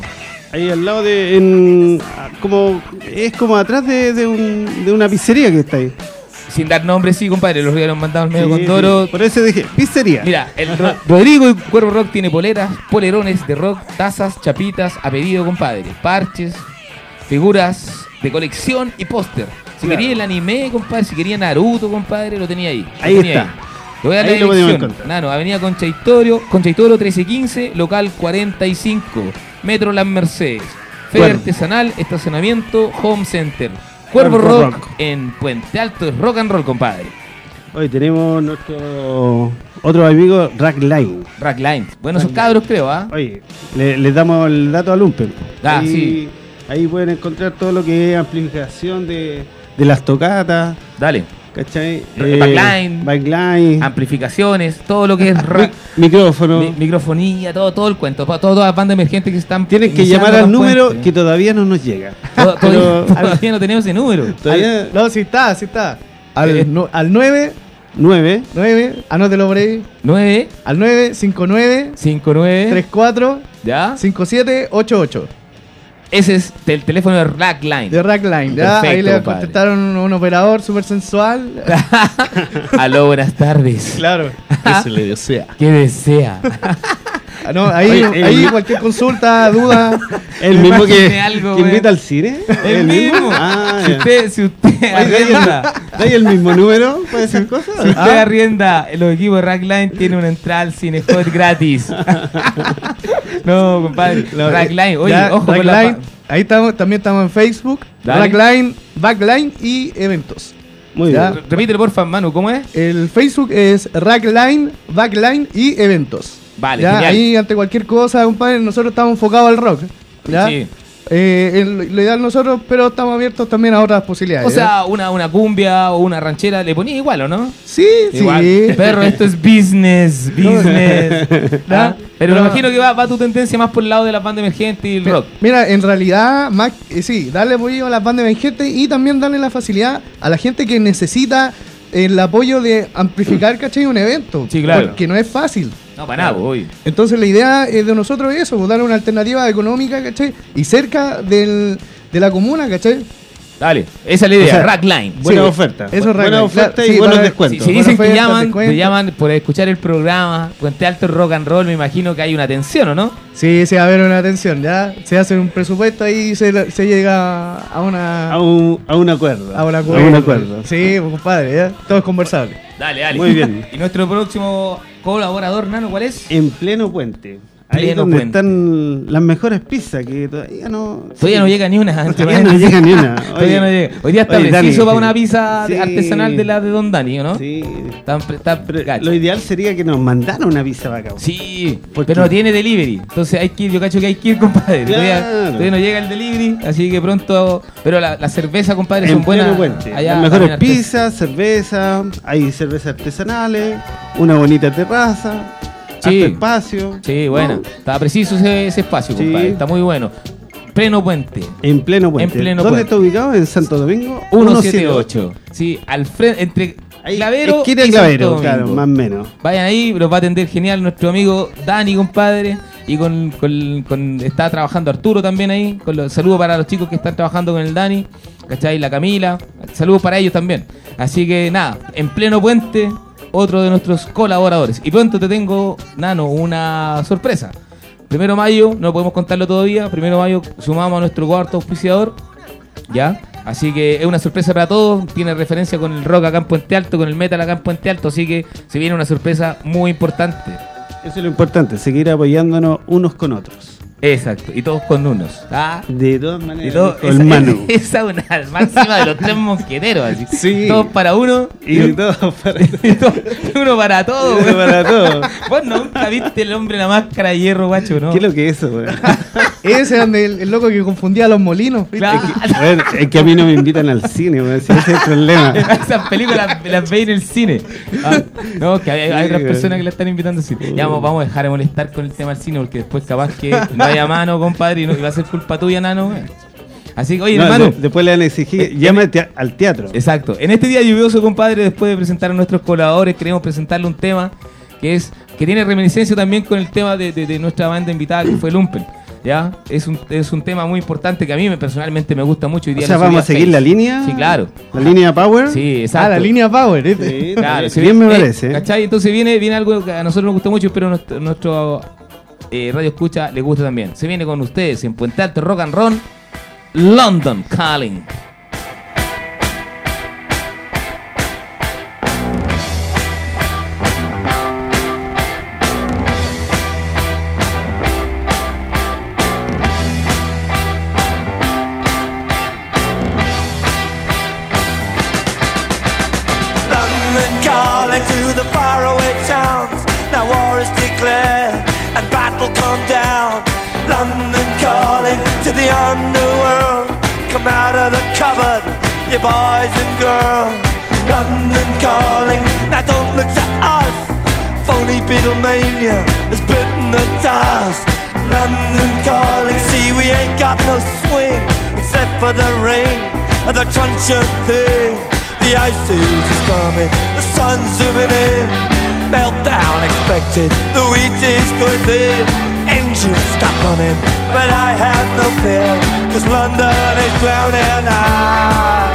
Speaker 3: Ahí al lado de. En, como, es como atrás de, de un- de una pizzería que está ahí.
Speaker 2: Sin dar nombre, sí, compadre. Los días los mandamos medio
Speaker 3: Sí,
Speaker 2: con Doro.
Speaker 3: sí. Por eso dije, pizzería.
Speaker 2: Mira, el Ro- Rodrigo y Cuervo Rock tiene poleras, polerones de rock, tazas, chapitas, a pedido, compadre. Parches, figuras de colección y póster. Si
Speaker 3: Claro.
Speaker 2: quería el anime, compadre, si quería Naruto, compadre, lo tenía ahí. Lo
Speaker 3: Ahí
Speaker 2: tenía
Speaker 3: está.
Speaker 2: Te voy a dar
Speaker 3: Ahí
Speaker 2: la dirección. Nano, Avenida Concha Itorio, Concha Itorio 1315, local 45, Metro Las Mercedes. Feria artesanal, estacionamiento, home center. Cuervo rock,
Speaker 3: Rock.
Speaker 2: en Puente Alto, es rock and roll, compadre.
Speaker 3: Hoy tenemos nuestro otro amigo Rackline.
Speaker 2: Rackline. Bueno, esos cabros creo, ¿ah?
Speaker 3: Oye, le, les damos el dato a Lumpen.
Speaker 2: Ah,
Speaker 3: ahí,
Speaker 2: sí.
Speaker 3: ahí pueden encontrar todo lo que es amplificación de, de las tocatas,
Speaker 2: Dale.
Speaker 3: ¿Cachai?
Speaker 2: R- backline.
Speaker 3: backline,
Speaker 2: Amplificaciones, todo lo que es rock,
Speaker 3: mi- micrófono.
Speaker 2: mi- microfonía, todo, todo el cuento, todas las bandas emergentes que están.
Speaker 3: Tienen que llamar al número
Speaker 2: puentes.
Speaker 3: que todavía no nos llega.
Speaker 2: To-
Speaker 3: Pero-
Speaker 2: todavía, no tenemos ese número.
Speaker 3: Todavía
Speaker 5: No, sí está, sí está. Al,
Speaker 2: Eh.
Speaker 5: nu- al 9,
Speaker 3: 9.
Speaker 5: 9, anótelo por ahí.
Speaker 2: 9,
Speaker 5: Al 9, 59,
Speaker 2: 5, 9.
Speaker 5: 34,
Speaker 2: ¿Ya?
Speaker 5: 57, 88.
Speaker 2: Ese es el teléfono de Rackline.
Speaker 5: De Rackline. Ya,
Speaker 2: Perfecto,
Speaker 5: ahí le
Speaker 2: compadre.
Speaker 5: contestaron un operador súper sensual.
Speaker 2: Aló, buenas tardes.
Speaker 5: claro.
Speaker 2: se le desea. ¿Qué desea?
Speaker 5: Ah, no, ahí,
Speaker 3: Oye,
Speaker 5: ahí
Speaker 3: el-
Speaker 5: cualquier consulta, duda.
Speaker 3: El mismo que,
Speaker 2: algo,
Speaker 3: que invita al cine.
Speaker 2: El mismo.
Speaker 3: Ah,
Speaker 2: si usted, si usted
Speaker 3: Oye, ¿da ahí el-
Speaker 2: arrienda,
Speaker 3: ¿da ahí el mismo número para esas cosas?
Speaker 2: si usted
Speaker 3: Ah,
Speaker 2: arrienda los equipos de Rackline, tiene una entrada al cine hot gratis. no, compadre.
Speaker 5: No,
Speaker 2: Rackline, oye,
Speaker 5: ya,
Speaker 2: ojo con la.
Speaker 5: Ahí estamos, también estamos en Facebook.
Speaker 2: Dale.
Speaker 5: Rackline, Backline y eventos.
Speaker 3: Muy
Speaker 5: Ya.
Speaker 3: bien.
Speaker 2: Repítelo, porfa, Manu, ¿cómo es?
Speaker 5: El Facebook es Rackline, Backline y eventos.
Speaker 2: Vale,
Speaker 5: Ya,
Speaker 2: genial.
Speaker 5: ahí ante cualquier cosa, compadre, nosotros estamos enfocados al rock. ¿ya?
Speaker 2: Sí.
Speaker 5: Eh, el- lo ideal nosotros, pero estamos abiertos también a otras posibilidades.
Speaker 2: O sea, una, una cumbia o una ranchera le ponía igual, ¿o no?
Speaker 5: sí,
Speaker 2: Igual.
Speaker 5: sí.
Speaker 2: Perro, esto es business, business.
Speaker 5: ¿Ya?
Speaker 2: ¿Ah? Pero me
Speaker 5: No.
Speaker 2: imagino que va, va tu tendencia más por el lado de la banda emergente y el rock.
Speaker 5: Mira, en realidad, más, eh, sí, darle apoyo a las bandas emergentes y también darle la facilidad a la gente que necesita el apoyo de amplificar, ¿cachai? Un evento.
Speaker 2: Sí, claro.
Speaker 5: Porque no es fácil.
Speaker 2: No, para nada, hoy.
Speaker 5: Entonces la idea de nosotros es eso, pues, darle una alternativa económica, ¿cachai? Y cerca del, de la comuna, ¿cachai?
Speaker 2: Dale, esa es la idea,
Speaker 3: O sea,
Speaker 2: Rackline.
Speaker 3: Buena
Speaker 5: Sí,
Speaker 3: oferta.
Speaker 5: eso es
Speaker 3: buena oferta
Speaker 5: claro,
Speaker 3: y
Speaker 5: sí,
Speaker 3: buenos
Speaker 2: Si,
Speaker 3: descuentos.
Speaker 2: si dicen que llaman, te llaman por escuchar el programa, Puente Alto Rock and Roll, me imagino que hay una tensión, ¿o no?
Speaker 5: Sí, sí, va a haber una atención, ya. Se hace un presupuesto ahí y se, se llega a una.
Speaker 3: A un, a un acuerdo.
Speaker 5: a un
Speaker 3: A
Speaker 5: acuerdo.
Speaker 3: un acuerdo.
Speaker 5: Sí, pues, compadre, ya. Todo es conversable.
Speaker 2: Dale, dale.
Speaker 3: Muy bien.
Speaker 2: Y nuestro próximo colaborador, Nano, ¿cuál es?
Speaker 3: En pleno puente. Ahí
Speaker 2: Pleno
Speaker 3: donde
Speaker 2: puente.
Speaker 3: están las mejores pizzas que todavía no.
Speaker 2: Todavía
Speaker 3: sí.
Speaker 2: no llega ni una.
Speaker 3: Todavía no llega ni una.
Speaker 2: Todavía no llega. Hoy día está preciso para una pizza
Speaker 3: sí.
Speaker 2: artesanal de la de Don Dani, ¿o ¿no?
Speaker 3: Sí.
Speaker 2: Está, está
Speaker 3: lo ideal sería que nos mandaran una pizza para acá.
Speaker 2: Sí,
Speaker 3: ¿Por
Speaker 2: pero no tiene delivery. Entonces hay que ir, yo cacho que hay que ir, compadre. Todavía,
Speaker 3: Claro.
Speaker 2: todavía no llega el delivery, así que pronto. Pero la, la cerveza, compadre,
Speaker 3: En
Speaker 2: son buenas. allá
Speaker 3: Las mejores pizzas, cerveza, hay cervezas artesanales, una bonita terraza,
Speaker 2: Sí.
Speaker 3: espacio.
Speaker 2: Sí, bueno.
Speaker 3: ¿no?
Speaker 2: Está preciso ese, ese espacio,
Speaker 3: Sí.
Speaker 2: compadre. Está muy bueno. Pleno puente.
Speaker 3: En pleno puente.
Speaker 2: En pleno
Speaker 3: ¿Dónde
Speaker 2: puente.
Speaker 3: está ubicado? En Santo Domingo.
Speaker 2: 178. Sí, al frente, entre
Speaker 3: Ahí,
Speaker 2: Clavero y
Speaker 3: Clavero,
Speaker 2: Santo
Speaker 3: claro, más o menos.
Speaker 2: Vayan ahí, los va a atender genial nuestro amigo Dani, compadre. Y con, con- con- está trabajando Arturo también ahí. Con los, saludos para los chicos que están trabajando con el Dani. ¿Cachai? La Camila. Saludos para ellos también. Así que nada, en pleno puente, otro de nuestros colaboradores. Y pronto te tengo, Nano, una sorpresa. Primero mayo, no podemos contarlo todavía. Primero mayo sumamos a nuestro cuarto auspiciador. ¿Ya? Así que es una sorpresa para todos. Tiene referencia con el rock acá en Puente Alto, con el metal acá en Puente Alto. Así que se viene una sorpresa muy importante.
Speaker 3: Eso es lo importante, seguir apoyándonos unos con otros.
Speaker 2: Exacto. Y todos con unos. ¿ah?
Speaker 3: De todas maneras,
Speaker 2: todo- esa,
Speaker 3: mano.
Speaker 2: esa es una máxima de los tres mosqueteros. Así.
Speaker 3: Sí.
Speaker 2: Todos para uno
Speaker 3: Y todo para,
Speaker 2: y todo- uno para todo. güey.
Speaker 3: para todo.
Speaker 2: Vos nunca viste el hombre en la máscara de hierro, guacho, ¿no?
Speaker 3: ¿Qué es lo que es eso, güey?
Speaker 5: Ese es donde el, el loco que confundía los molinos.
Speaker 2: Claro.
Speaker 3: Bueno, es que a mí no me invitan al cine, ese es el problema.
Speaker 2: Esas películas las veis en el cine. Ah, no, que hay, hay otras personas que la están invitando al cine. Ya vamos, vamos a dejar de molestar con el tema del cine porque después capaz que no haya mano, compadre, y, no, y va a ser culpa tuya, nano. güey. Así que, oye,
Speaker 3: No,
Speaker 2: hermano.
Speaker 3: de- después le van a exigir, llámate al teatro.
Speaker 2: Exacto. En este día lluvioso, compadre, después de presentar a nuestros colaboradores, queremos presentarle un tema que es que tiene reminiscencia también con el tema de, de- de nuestra banda invitada que fue Lumpen. ¿Ya? Es un, es un tema muy importante que a mí me, personalmente me gusta mucho. Hoy
Speaker 3: O
Speaker 2: día
Speaker 3: sea,
Speaker 2: subí
Speaker 3: vamos a seguir
Speaker 2: Face.
Speaker 3: la línea.
Speaker 2: Sí, claro.
Speaker 3: La línea Power.
Speaker 2: Sí, exacto.
Speaker 5: Ah, la línea Power. ¿viste?
Speaker 3: Sí,
Speaker 2: Claro, se
Speaker 3: bien me parece.
Speaker 2: eh, ¿Cachai? Entonces viene, viene algo que a nosotros nos gusta mucho, pero nuestro, nuestro eh, radio escucha le gusta también. Se viene con ustedes en Puente Alto Rock and Roll, London Calling.
Speaker 10: You boys and girls. London calling, now don't look to us. Phony Beatlemania has bitten the dust. London calling, see we ain't got no swing except for the rain and the crunch of thing. The ice is coming, the sun's zooming in. Meltdown expected, the wheat is going thin. Engines stop running, but I have no fear, cause London is drowning. I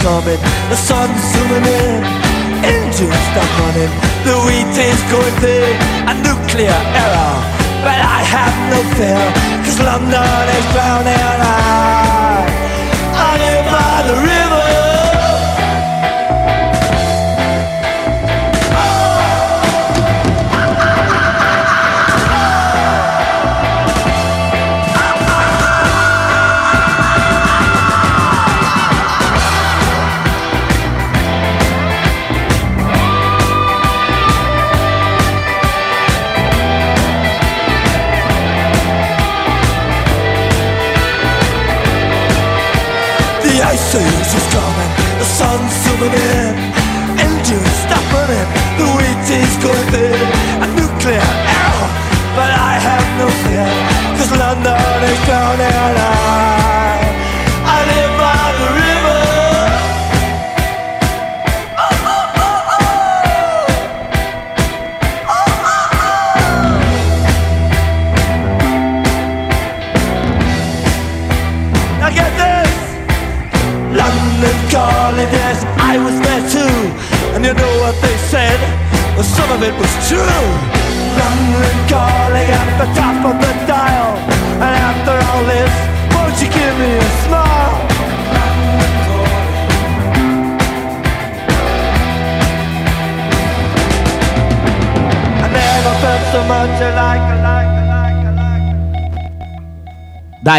Speaker 10: coming, the sun's zooming in. Engines stop running, the wheat is going thin. A nuclear error, but I have no fear, cause London is drowning. I, I live by the river. Zeus is coming, the sun's zooming in. Engines stopping it, the wheat is going thin. A nuclear arrow, but I have no fear. Cause London is drowning and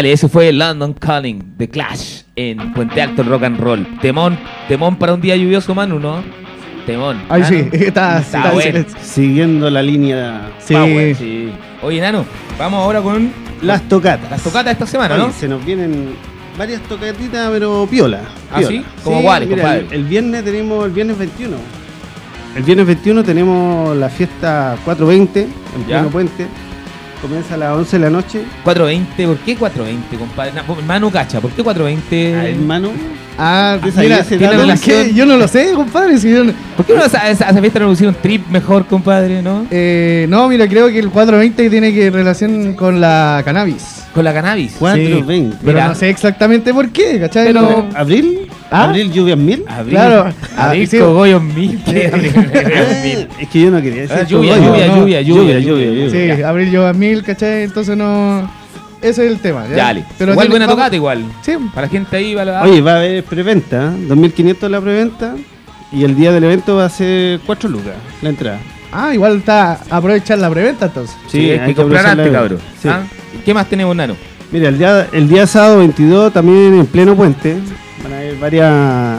Speaker 2: Dale, ese fue London Calling, The Clash, en Puente Alto Rock and Roll. Temón, temón para un día lluvioso, Manu, ¿no? Temón.
Speaker 5: Ahí
Speaker 2: Manu.
Speaker 5: sí, está,
Speaker 2: Está
Speaker 5: está
Speaker 2: bueno.
Speaker 5: bien.
Speaker 3: Siguiendo la línea
Speaker 5: Sí.
Speaker 3: Power.
Speaker 2: Sí. Oye, Nano, vamos ahora con
Speaker 3: Las tocatas.
Speaker 2: las tocatas de esta semana,
Speaker 3: Oye,
Speaker 2: ¿no?
Speaker 3: se nos vienen varias tocatitas, pero piola.
Speaker 2: ¿Ah,
Speaker 3: piola.
Speaker 2: sí? ¿Cómo cuáles,
Speaker 3: mira,
Speaker 2: compadre?
Speaker 3: el, el viernes tenemos el viernes 21. El viernes 21 tenemos la fiesta 420 en
Speaker 2: Ya.
Speaker 3: pleno puente. Comienza a las 11 de la noche.
Speaker 2: 420, ¿por qué 420, compadre? Na- Manu Cacha, ¿por qué 420?
Speaker 3: Ah, hermano,
Speaker 5: Ah,
Speaker 3: ¿Te sabías
Speaker 5: mira,
Speaker 3: ese
Speaker 5: tiene
Speaker 2: dato?
Speaker 5: relación. Yo no lo sé, compadre. si yo no-
Speaker 2: ¿Por qué no esa, esa fiesta no pusieron trip mejor, compadre, no?
Speaker 5: Eh, no, mira, creo que el 420 tiene que relación con la cannabis.
Speaker 2: Con la cannabis.
Speaker 3: 420.
Speaker 5: Pero
Speaker 2: Mira.
Speaker 5: no sé exactamente por qué, ¿cachai?
Speaker 2: Pero-
Speaker 5: No-
Speaker 3: ¿Abril?
Speaker 5: ¿Ah?
Speaker 3: ¿Abril lluvias mil?
Speaker 2: Abril,
Speaker 5: Claro.
Speaker 2: Abril
Speaker 5: Ah, sí.
Speaker 2: cogollos mil. ¿qué? Abril,
Speaker 3: Ah,
Speaker 2: mil.
Speaker 3: es que yo no quería decir
Speaker 2: Ah, lluvia, lluvia,
Speaker 3: No,
Speaker 2: lluvia, lluvia,
Speaker 3: lluvia,
Speaker 2: lluvia.
Speaker 3: lluvia.
Speaker 5: Sí, abril mil, ¿cachai? Entonces no. Ese es el tema. ¿ya?
Speaker 2: Dale.
Speaker 5: Pero
Speaker 2: igual buena tocata, igual.
Speaker 5: Sí,
Speaker 2: Para la gente ahí, va la...
Speaker 3: Oye, va a haber preventa, ¿eh? 2500 la preventa y el día del evento va a ser 4 lucas la entrada.
Speaker 5: Ah, igual está aprovechar la preventa entonces.
Speaker 2: Sí, hay, que comprar antes, cabrón. ¿Ah? ¿Y ¿Qué más tenemos, Nano?
Speaker 3: Mira, el día, el día sábado 22 también en pleno puente varias,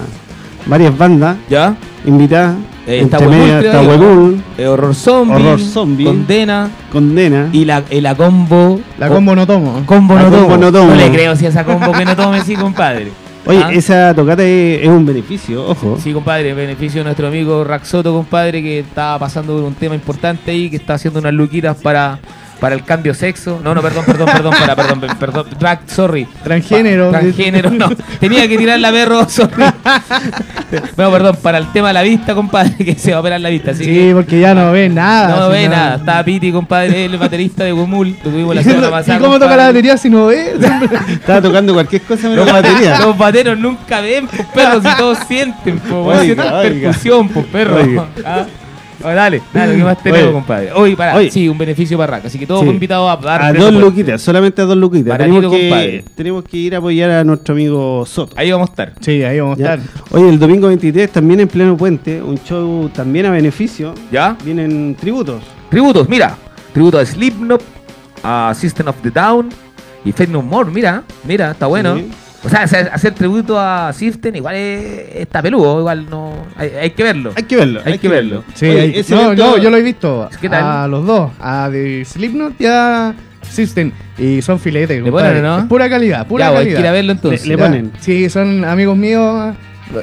Speaker 3: varias bandas
Speaker 2: ¿Ya?
Speaker 3: invitadas.
Speaker 2: Eh,
Speaker 3: Entre
Speaker 2: está. Huemul, Eh, horror zombie.
Speaker 3: Horror zombie.
Speaker 2: Condena.
Speaker 3: Condena.
Speaker 2: Y la, y la combo...
Speaker 5: La combo no tomo.
Speaker 2: Combo
Speaker 3: La
Speaker 2: no,
Speaker 3: combo
Speaker 2: tomo.
Speaker 3: no tomo.
Speaker 2: No le creo si esa combo que no tome, sí, compadre.
Speaker 3: Oye,
Speaker 2: ¿Ah?
Speaker 3: esa tocata es, es un beneficio, ojo.
Speaker 2: Sí, compadre, en beneficio de nuestro amigo Raxoto, compadre, que está pasando por un tema importante ahí, que está haciendo unas luquitas para, para el cambio sexo. No, no, perdón, perdón, perdón, para, perdón, per- perdón, drag, sorry.
Speaker 5: Transgénero.
Speaker 2: Pa- transgénero, no. Tenía que tirar la perro, sorry. No, perdón, para el tema de la vista, compadre, que se va a operar la vista. Así
Speaker 5: Sí,
Speaker 2: que
Speaker 5: porque ya no ve nada.
Speaker 2: no ve nada. Está Piti, compadre, el baterista de Gumul. Lo tuvimos la
Speaker 5: ¿Y
Speaker 2: semana pasada.
Speaker 5: cómo toca la batería si no ve?
Speaker 3: Estaba tocando cualquier cosa menos
Speaker 2: Los,
Speaker 3: batería.
Speaker 2: los bateros nunca ven, pues perros, si todos sienten, pues,
Speaker 3: Oiga, oiga.
Speaker 2: percusión, pues perro.
Speaker 3: Oiga.
Speaker 2: Ah, oh, dale, dale, ¿qué más tenemos,
Speaker 3: Oye.
Speaker 2: compadre? Oye, para,
Speaker 3: Oye.
Speaker 2: sí, un beneficio para Raca, así que todos
Speaker 3: Sí.
Speaker 2: invitados a dar
Speaker 3: A dos luquitas, solamente a dos luquitas.
Speaker 2: Baratito,
Speaker 3: Tenemos que,
Speaker 2: compadre.
Speaker 3: tenemos que ir a apoyar a nuestro amigo Soto.
Speaker 2: Ahí vamos a estar.
Speaker 5: Sí, ahí vamos a
Speaker 3: ¿ya?
Speaker 5: estar.
Speaker 3: Oye, el domingo 23 también en pleno puente, un show también a beneficio.
Speaker 2: ¿Ya?
Speaker 3: Vienen tributos.
Speaker 2: Tributos, mira. Tributo a Slipknot, a System of the Down y Fate No More, mira, mira, está bueno.
Speaker 3: Sí.
Speaker 2: O sea, hacer, hacer tributo a System igual es- está peludo, igual no. Hay, hay que verlo.
Speaker 3: Hay que verlo.
Speaker 2: Hay que verlo.
Speaker 5: Sí,
Speaker 3: Oye,
Speaker 5: ahí-
Speaker 3: ese
Speaker 5: no,
Speaker 3: evento-
Speaker 5: no, yo lo he visto.
Speaker 2: ¿Qué tal?
Speaker 5: A los dos. A The Slipknot y a System. Y son filetes.
Speaker 2: Le ponen, ¿no?
Speaker 5: Es Pura calidad, pura
Speaker 2: ya, pues, hay
Speaker 5: calidad.
Speaker 2: que ir a verlo entonces.
Speaker 3: Le ponen.
Speaker 5: Sí, son amigos míos.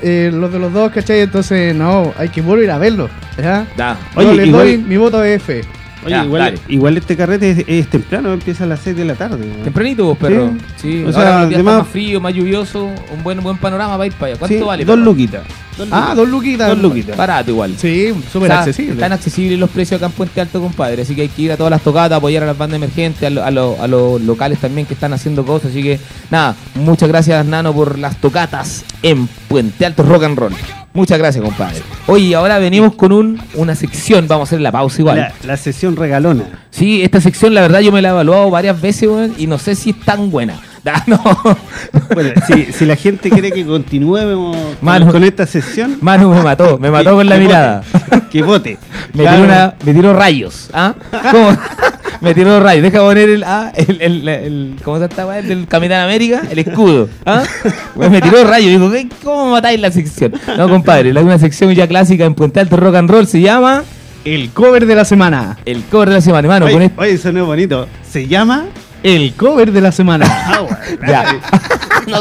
Speaker 5: eh, los de los dos, ¿cachai? Entonces, no, hay que volver a verlo. ¿ya?
Speaker 2: Da.
Speaker 5: Oye,
Speaker 3: Oye,
Speaker 5: les
Speaker 3: igual-
Speaker 5: doy mi voto de F.
Speaker 3: Oye,
Speaker 2: Ya,
Speaker 3: igual, igual este carrete es, es temprano, empieza a las 6 de la tarde. ¿no?
Speaker 2: Tempranito vos, perro. Sí.
Speaker 3: O
Speaker 2: Ahora
Speaker 3: sea, además-
Speaker 2: más frío, más lluvioso, un buen buen panorama para ir para allá. ¿Cuánto
Speaker 3: Sí,
Speaker 2: vale?
Speaker 3: Dos luquitas. Dos
Speaker 5: Ah, dos luquitas.
Speaker 3: Dos luquitas.
Speaker 2: Barato igual.
Speaker 5: Sí, súper
Speaker 2: O sea,
Speaker 5: accesible.
Speaker 2: Están accesibles los precios acá en Puente Alto, compadre. Así que hay que ir a todas las tocatas, apoyar a las bandas emergentes, a, lo- a lo- a los locales también que están haciendo cosas. Así que, nada, muchas gracias, Nano, por las tocatas en Puente Alto Rock and Roll. Muchas gracias, compadre. Oye, ahora venimos con un, una sección. Vamos a hacer la pausa igual.
Speaker 3: La, la sesión regalona.
Speaker 2: Sí, esta sección, la verdad, yo me la he evaluado varias veces, weón, y no sé si es tan buena. Ah, no.
Speaker 3: Bueno, si, si la gente quiere que continuemos con,
Speaker 2: Manu.
Speaker 3: con esta sesión,
Speaker 2: Manu me mató, me mató
Speaker 3: que-
Speaker 2: con la
Speaker 3: que
Speaker 2: mirada.
Speaker 3: vote, que vote.
Speaker 2: Me,
Speaker 3: Claro.
Speaker 2: tiró una, me tiró rayos. ¿Ah? ¿Cómo? Me tiró rayos. Deja poner el, ah, el, el, el- ¿Cómo se llama? El del Capitán América, el escudo. ¿Ah? Pues me tiró rayos. Digo, ¿qué? ¿cómo matáis la sección? No, compadre, la una sección ya clásica en Puente Alto Rock and Roll se llama
Speaker 5: El cover de la semana.
Speaker 2: El cover de la semana. Hermano, con
Speaker 3: Oye, oye, eso es bonito. Se llama
Speaker 5: El cover de la semana.
Speaker 2: Ya. No.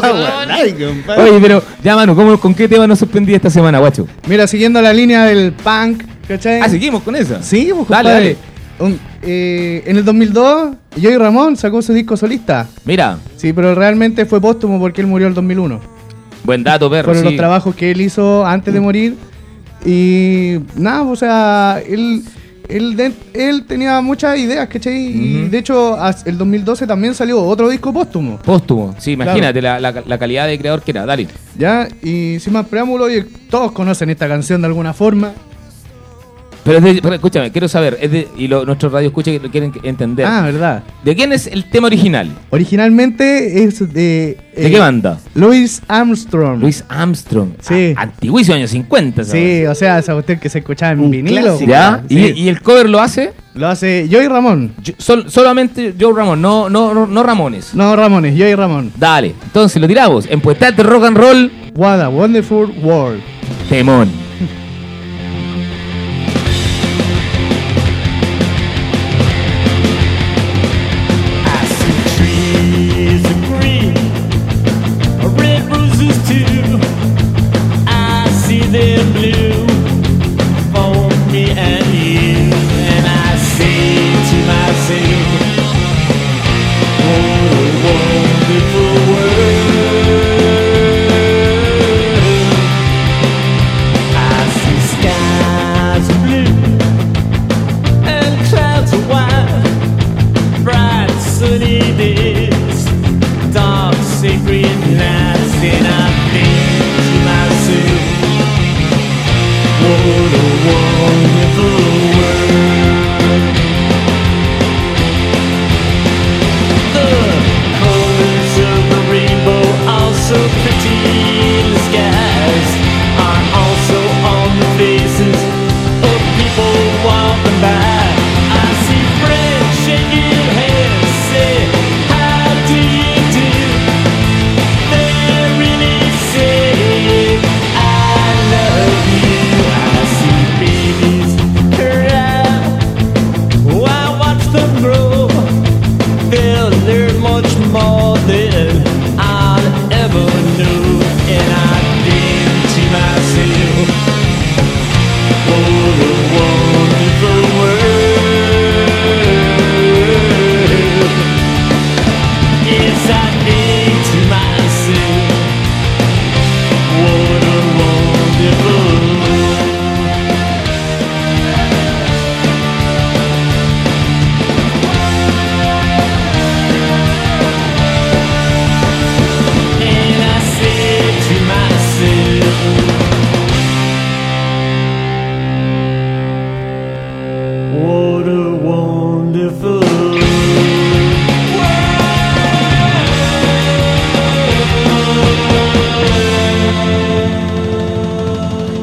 Speaker 2: Oye, pero ya, Manu, ¿cómo, ¿con qué tema nos sorprendí esta semana, guacho?
Speaker 5: Mira, siguiendo la línea del punk, ¿cachai?
Speaker 2: Ah, seguimos con esa.
Speaker 5: Sí, pues,
Speaker 2: Dale,
Speaker 5: compadre. Un- eh, en el 2002, Joey Ramón sacó su disco solista.
Speaker 2: Mira,
Speaker 5: Sí, pero realmente fue póstumo porque él murió en el 2001.
Speaker 2: buen dato, perro.
Speaker 5: Fueron
Speaker 2: sí.
Speaker 5: los trabajos que él hizo antes de morir. Y nada, o sea, él, él, él tenía muchas ideas, ¿cachai? Y
Speaker 2: Ujú.
Speaker 5: de hecho, el 2012 también salió otro disco póstumo.
Speaker 2: Póstumo, sí, imagínate la, la- la calidad de creador que era, dale.
Speaker 5: ¿Ya? Y sin más preámbulo, todos conocen esta canción de alguna forma.
Speaker 2: Pero, es de- pero escúchame, quiero saber, es de, y lo, nuestros radio escucha que lo quieren entender.
Speaker 5: Ah, ¿verdad?
Speaker 2: ¿De quién es el tema original?
Speaker 5: Originalmente es de...
Speaker 2: ¿De
Speaker 5: eh,
Speaker 2: qué banda?
Speaker 5: Louis Armstrong.
Speaker 2: Luis Armstrong.
Speaker 5: Sí.
Speaker 2: Ah, antiguísimo, años 50. esa
Speaker 5: Sí, o sea, esa cuestión que se escuchaba en
Speaker 3: Un
Speaker 5: vinilo.
Speaker 3: clásico.
Speaker 2: ¿Ya?
Speaker 5: Sí.
Speaker 2: ¿Y, y el cover lo hace?
Speaker 5: Lo hace Joey Ramón.
Speaker 2: Yo- sol- solamente Joe Ramón, no, no, no, no Ramones.
Speaker 5: No, Ramones, Joey Ramón.
Speaker 2: Dale, entonces lo tiramos. En Puestate Rock and Roll,
Speaker 5: What a Wonderful World.
Speaker 2: temón.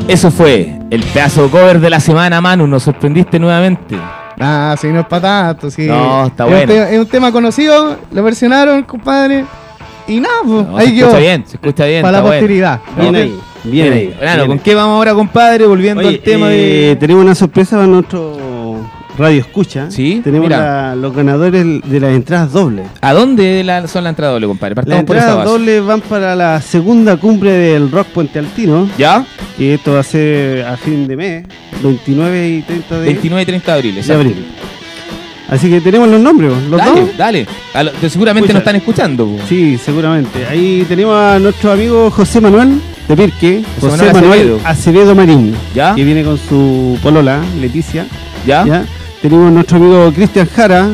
Speaker 2: Eso fue el pedazo cover de la semana, Manu. Nos sorprendiste nuevamente.
Speaker 5: Ah, sí, no es para tanto, sí.
Speaker 2: No, está
Speaker 5: es
Speaker 2: bueno.
Speaker 5: Un es un tema conocido, lo versionaron, compadre. Y nada, pues,
Speaker 2: No,
Speaker 5: ahí
Speaker 2: se
Speaker 5: quedó.
Speaker 2: escucha bien, se escucha bien.
Speaker 5: Para la
Speaker 2: está bueno.
Speaker 5: posteridad.
Speaker 3: Bien ahí, bien ahí.
Speaker 2: Claro,
Speaker 3: bien
Speaker 2: ¿con
Speaker 3: ahí.
Speaker 2: qué vamos ahora, compadre? Volviendo
Speaker 3: Oye,
Speaker 2: al tema
Speaker 3: eh,
Speaker 2: de.
Speaker 3: tenemos una sorpresa para nuestro radio escucha.
Speaker 2: Sí,
Speaker 3: Tenemos la- los ganadores de las entradas dobles.
Speaker 2: ¿A dónde la- son las entradas doble, compadre?
Speaker 3: Las
Speaker 2: Partamos
Speaker 3: entradas dobles van para la segunda cumbre del Rock Puente Altino,
Speaker 2: ¿Ya?
Speaker 3: que esto va a ser a fin de mes, 29 y 30 de,
Speaker 2: 29 y 30 de abril,
Speaker 3: de abril. Así que tenemos los nombres, los
Speaker 2: Dale,
Speaker 3: dos.
Speaker 2: dale. Lo- seguramente
Speaker 3: Escucha.
Speaker 2: nos están escuchando. po.
Speaker 3: Sí, seguramente. Ahí tenemos a nuestro amigo José Manuel de Pirque,
Speaker 2: José
Speaker 3: José,
Speaker 2: Manuel
Speaker 3: Manuel
Speaker 2: Acevedo.
Speaker 3: Acevedo, Marín,
Speaker 2: ¿Ya?
Speaker 3: que viene con su polola, Leticia.
Speaker 2: ¿Ya?
Speaker 3: ¿ya? Tenemos nuestro amigo Cristian Jara,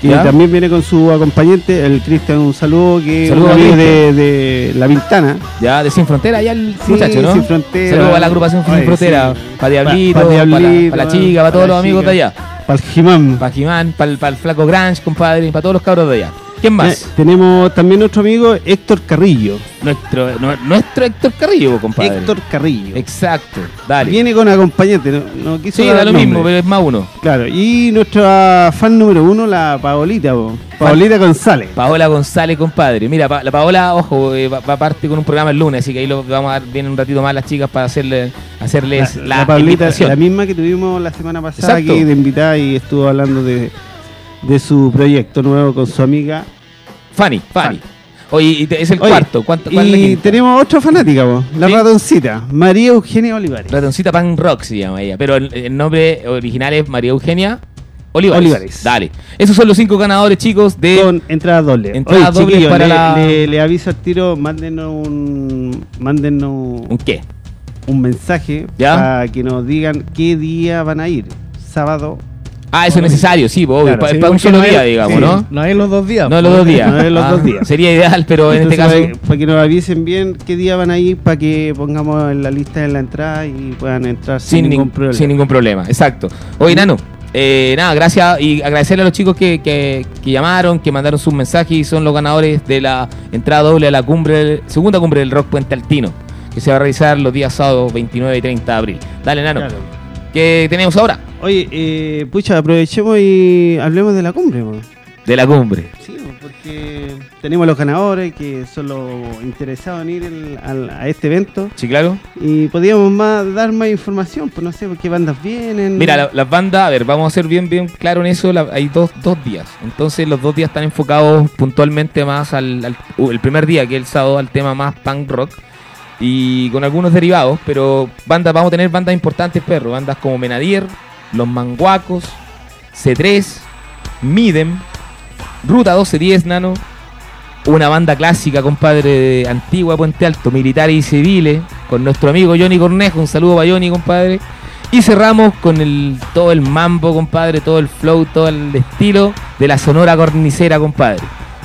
Speaker 3: que
Speaker 2: ¿Ya?
Speaker 3: también viene con su acompañante. El Cristian, un saludo, que es
Speaker 2: Saludo
Speaker 3: un amigo de, de La Vintana.
Speaker 2: Ya, de Sin Frontera, ya el
Speaker 3: Sí,
Speaker 2: muchacho, ¿no?
Speaker 3: Sin Frontera.
Speaker 2: Saludos a la agrupación Sin Frontera.
Speaker 3: sí.
Speaker 2: Para Diablito,
Speaker 3: Pa- pa
Speaker 2: para la chica, para
Speaker 3: pa
Speaker 2: todos los amigos de allá.
Speaker 3: Para el Jimán.
Speaker 2: Para Jimán, para el flaco Grange, compadre, para todos los cabros de allá. ¿Quién más?
Speaker 3: Tenemos también nuestro amigo Héctor Carrillo.
Speaker 2: Nuestro, nu- nuestro Héctor Carrillo, compadre.
Speaker 3: Héctor Carrillo.
Speaker 2: Exacto, dale.
Speaker 3: Viene con acompañante, no, no quiso
Speaker 2: Sí, da lo
Speaker 3: nombre.
Speaker 2: mismo, pero es más uno.
Speaker 3: Claro, y nuestra fan número uno, la Paolita, po. Paolita González.
Speaker 2: Paola González, compadre. Mira, pa- la Paola, ojo, eh, va, va parte con un programa el lunes, así que ahí lo vamos a dar bien un ratito más las chicas para hacerle, hacerles la,
Speaker 3: la Paolita,
Speaker 2: invitación.
Speaker 3: la misma que tuvimos la semana pasada
Speaker 2: Exacto.
Speaker 3: de invitada y estuvo hablando de, de su proyecto nuevo con su amiga.
Speaker 2: Fanny, Fanny. Oye, y te- es el
Speaker 3: Oye,
Speaker 2: cuarto. ¿Cuánto,
Speaker 3: Y tenemos otra fanática, po, la
Speaker 2: Sí.
Speaker 3: ratoncita, María Eugenia Olivares.
Speaker 2: Ratoncita Pan Rock se llama ella, pero el, el nombre original es María Eugenia Olivares.
Speaker 3: Olivares.
Speaker 2: Dale. Esos son los cinco ganadores, chicos, de...
Speaker 3: Con entrada doble.
Speaker 2: Entrada
Speaker 3: Oye,
Speaker 2: doble para
Speaker 3: le,
Speaker 2: la-
Speaker 3: le- le aviso al tiro, mándenos un, mándenos
Speaker 2: ¿Un qué?
Speaker 3: un mensaje
Speaker 2: ¿Ya?
Speaker 3: para que nos digan qué día van a ir. Sábado.
Speaker 2: Ah, eso es necesario, sí, pues, obvio,
Speaker 3: Claro,
Speaker 2: para un solo
Speaker 3: no hay-
Speaker 2: día, digamos,
Speaker 3: sí.
Speaker 2: ¿no?
Speaker 4: No hay los dos días.
Speaker 2: No los dos días.
Speaker 3: No es los
Speaker 2: Ah,
Speaker 3: dos días.
Speaker 2: Sería ideal, pero en este caso...
Speaker 3: Para, que nos avisen bien qué día van a ir, para que pongamos en la lista en la entrada y puedan entrar sin,
Speaker 2: sin,
Speaker 3: ningún
Speaker 2: nin-
Speaker 3: problema.
Speaker 2: sin ningún problema, exacto. Oye, Nano, eh, nada, gracias y agradecerle a los chicos que, que- que llamaron, que mandaron sus mensajes y son los ganadores de la entrada doble a la cumbre, segunda cumbre del Rock Puente Altino, que se va a realizar los días sábados 29 y 30 de abril. Dale, Nano,
Speaker 3: Claro.
Speaker 2: ¿qué tenemos ahora?
Speaker 3: Oye, eh, pucha, aprovechemos y hablemos de la cumbre. po.
Speaker 2: De la cumbre.
Speaker 3: Sí, po, porque tenemos los ganadores que son los interesados en ir el- al- a este evento
Speaker 2: ¿Sí, claro?
Speaker 3: y podríamos más, dar más información, pues no sé por qué bandas vienen.
Speaker 2: Mira, la- las bandas, a ver, vamos a ser bien, bien claro en eso. la- hay dos, dos días. Entonces, los dos días están enfocados puntualmente más al, al- uh, el primer día, que es el sábado, al tema más punk rock. Y con algunos derivados, pero bandas, vamos a tener bandas importantes, perro. Bandas como Menadier, Los Manguacos, C3, Midem, Ruta 1210, Nano. Una banda clásica, compadre, de antigua Puente Alto, militares y civiles, con nuestro amigo Johnny Cornejo. Un saludo para Johnny, compadre. Y cerramos con el todo el mambo, compadre, todo el flow, todo el estilo de la Sonora Cornicera, compadre.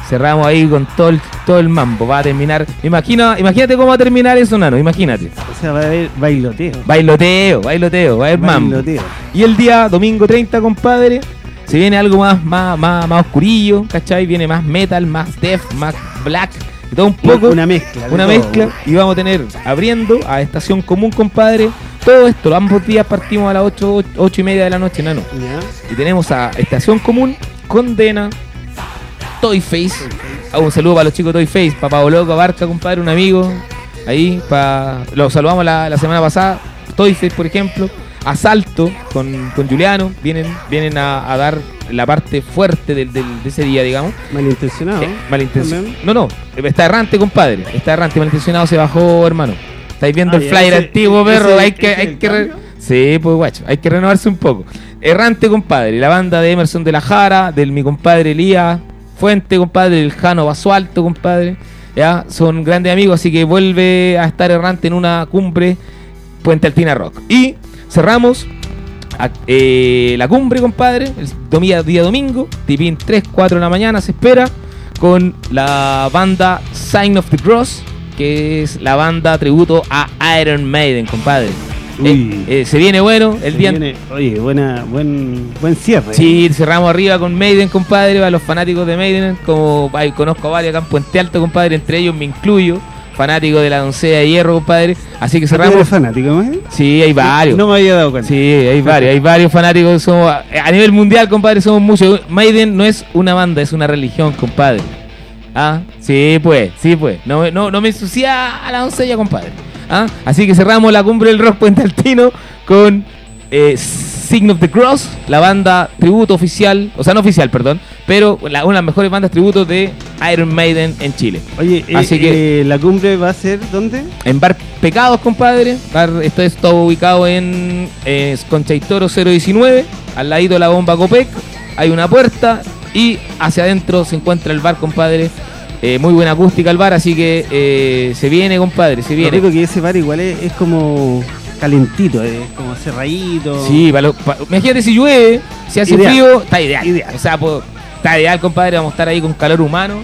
Speaker 2: Cerramos ahí con todo el, todo el mambo. Va a terminar. Imagina, imagínate cómo va a terminar eso, Nano. Imagínate.
Speaker 3: O sea, va a haber bailoteo.
Speaker 2: Bailoteo, bailoteo, va a haber mambo.
Speaker 3: Bailoteo.
Speaker 2: Y el día domingo 30, compadre, se viene algo más, más, más, más oscurillo, ¿cachai? Viene más metal, más death, más black, y todo un poco.
Speaker 3: Una mezcla.
Speaker 2: Una
Speaker 3: todo.
Speaker 2: mezcla. Y vamos a tener abriendo a Estación Común, compadre. Todo esto, ambos días partimos a las 8, 8 y media de la noche, nano. Y tenemos a Estación Común, Condena, Toy Face. Ah, un saludo para los chicos Toy Face, para Pablo Loco, Barca, compadre, un amigo. Ahí, pa, lo saludamos la, la semana pasada. Toy Face, por ejemplo. Asalto con, con Juliano. Vienen, vienen a, a dar la parte fuerte del, del- de ese día, digamos.
Speaker 3: Malintencionado.
Speaker 2: Eh, malintencionado. No, no, está errante, compadre. Está errante, malintencionado se bajó, hermano. Estáis viendo
Speaker 3: Ah,
Speaker 2: el flyer
Speaker 3: ese-
Speaker 2: antiguo, perro.
Speaker 3: ese-
Speaker 2: hay que, hay que re-. Sí, pues guacho, hay que renovarse un poco. Errante, compadre. La banda de Emerson de la Jara, del mi compadre Elías Fuente, compadre, del Jano Basualto, compadre. Ya, son grandes amigos, así que vuelve a estar errante en una cumbre Puente Altina Rock. Y cerramos eh, la cumbre, compadre, el domi- día domingo, tipín 3, 4 de la mañana, se espera, con la banda Sign of the Cross, que es la banda tributo a Iron Maiden, compadre. Eh, eh, se viene bueno, el
Speaker 3: Se
Speaker 2: día...
Speaker 3: viene- oye, buena, buen, buen cierre.
Speaker 2: Sí, cerramos arriba con Maiden, compadre, para los fanáticos de Maiden, como ay, conozco a varios acá en Puente Alto, compadre, entre ellos me incluyo, fanático de la doncella de hierro, compadre, así que
Speaker 3: ¿Tú eres
Speaker 2: cerramos...
Speaker 3: fanático, ¿no?
Speaker 2: Sí, hay varios.
Speaker 3: No me había dado cuenta.
Speaker 2: Sí, hay varios, hay varios fanáticos. Somos, a nivel mundial, compadre, somos muchos. Maiden no es una banda, es una religión, compadre. Ah, sí, pues, sí, pues. No, no, no me ensucia a la doncella, compadre. Ah, así que cerramos la cumbre del rock Puente Altino con eh, Sign of the Cross, la banda tributo oficial, o sea, no oficial, perdón, pero la- una de las mejores bandas tributo de Iron Maiden en Chile.
Speaker 3: Oye, eh,
Speaker 2: Así que-
Speaker 3: eh, la cumbre va a ser ¿dónde?
Speaker 2: En Bar Pecados, compadre. Bar, esto está ubicado en eh, Conchaitoro 019, al ladito de la bomba Copec. Hay una puerta y hacia adentro se encuentra el bar, compadre. Eh, muy buena acústica el bar, así que eh, se viene, compadre, se
Speaker 3: Lo
Speaker 2: viene.
Speaker 3: rico que ese bar igual es, es como calentito, es como cerradito.
Speaker 2: Sí, pa lo- pa- imagínate si llueve, si hace
Speaker 3: Ideal.
Speaker 2: frío, está ideal.
Speaker 3: Ideal.
Speaker 2: O sea, pues, está ideal, compadre. Vamos a estar ahí con calor humano.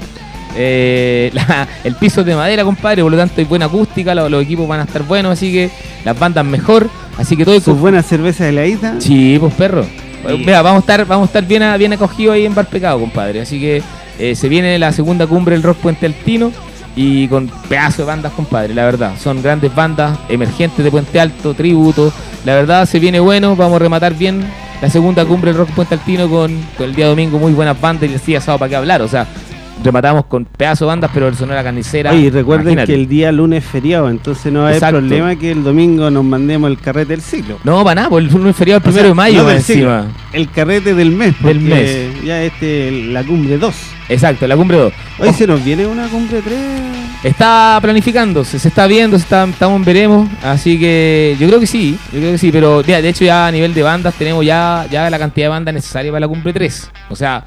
Speaker 2: Eh, la- el piso es de madera, compadre, por lo tanto hay buena acústica, lo- los, equipos van a estar buenos, así que las bandas mejor, así que todo
Speaker 3: Sus buenas cervezas de la isla.
Speaker 2: Sí, pues perro.
Speaker 3: Sí.
Speaker 2: Mira, vamos a estar, vamos a estar bien, bien acogidos ahí en Bar Pecado, compadre. Así que eh, se viene la segunda cumbre del Rock Puente Altino y con pedazo de bandas, compadre, la verdad. Son grandes bandas emergentes de Puente Alto, tributo. La verdad se viene bueno, vamos a rematar bien la segunda cumbre del Rock Puente Altino con, el día domingo muy buenas bandas y el día sábado para qué hablar. O sea, rematamos con pedazo de bandas, pero el Sonora Carnicera.
Speaker 3: Oye, y recuerden
Speaker 2: imagínate.
Speaker 3: que el día lunes es feriado, entonces no
Speaker 2: Exacto.
Speaker 3: problema que el domingo nos mandemos el carrete del siglo.
Speaker 2: No, para nada, por el lunes feriado el
Speaker 3: O sea,
Speaker 2: primero de mayo,
Speaker 3: no siglo,
Speaker 2: encima.
Speaker 3: El carrete del mes.
Speaker 2: Del
Speaker 3: porque
Speaker 2: mes.
Speaker 3: Ya este, la cumbre 2.
Speaker 2: Exacto, la cumbre 2.
Speaker 3: Hoy se nos viene una cumbre 3.
Speaker 2: Está planificándose, se está viendo, se está, estamos en veremos, así que yo creo que sí, yo creo que sí, pero de hecho ya a nivel de bandas tenemos ya, ya la cantidad de bandas necesaria para la cumbre 3. O sea,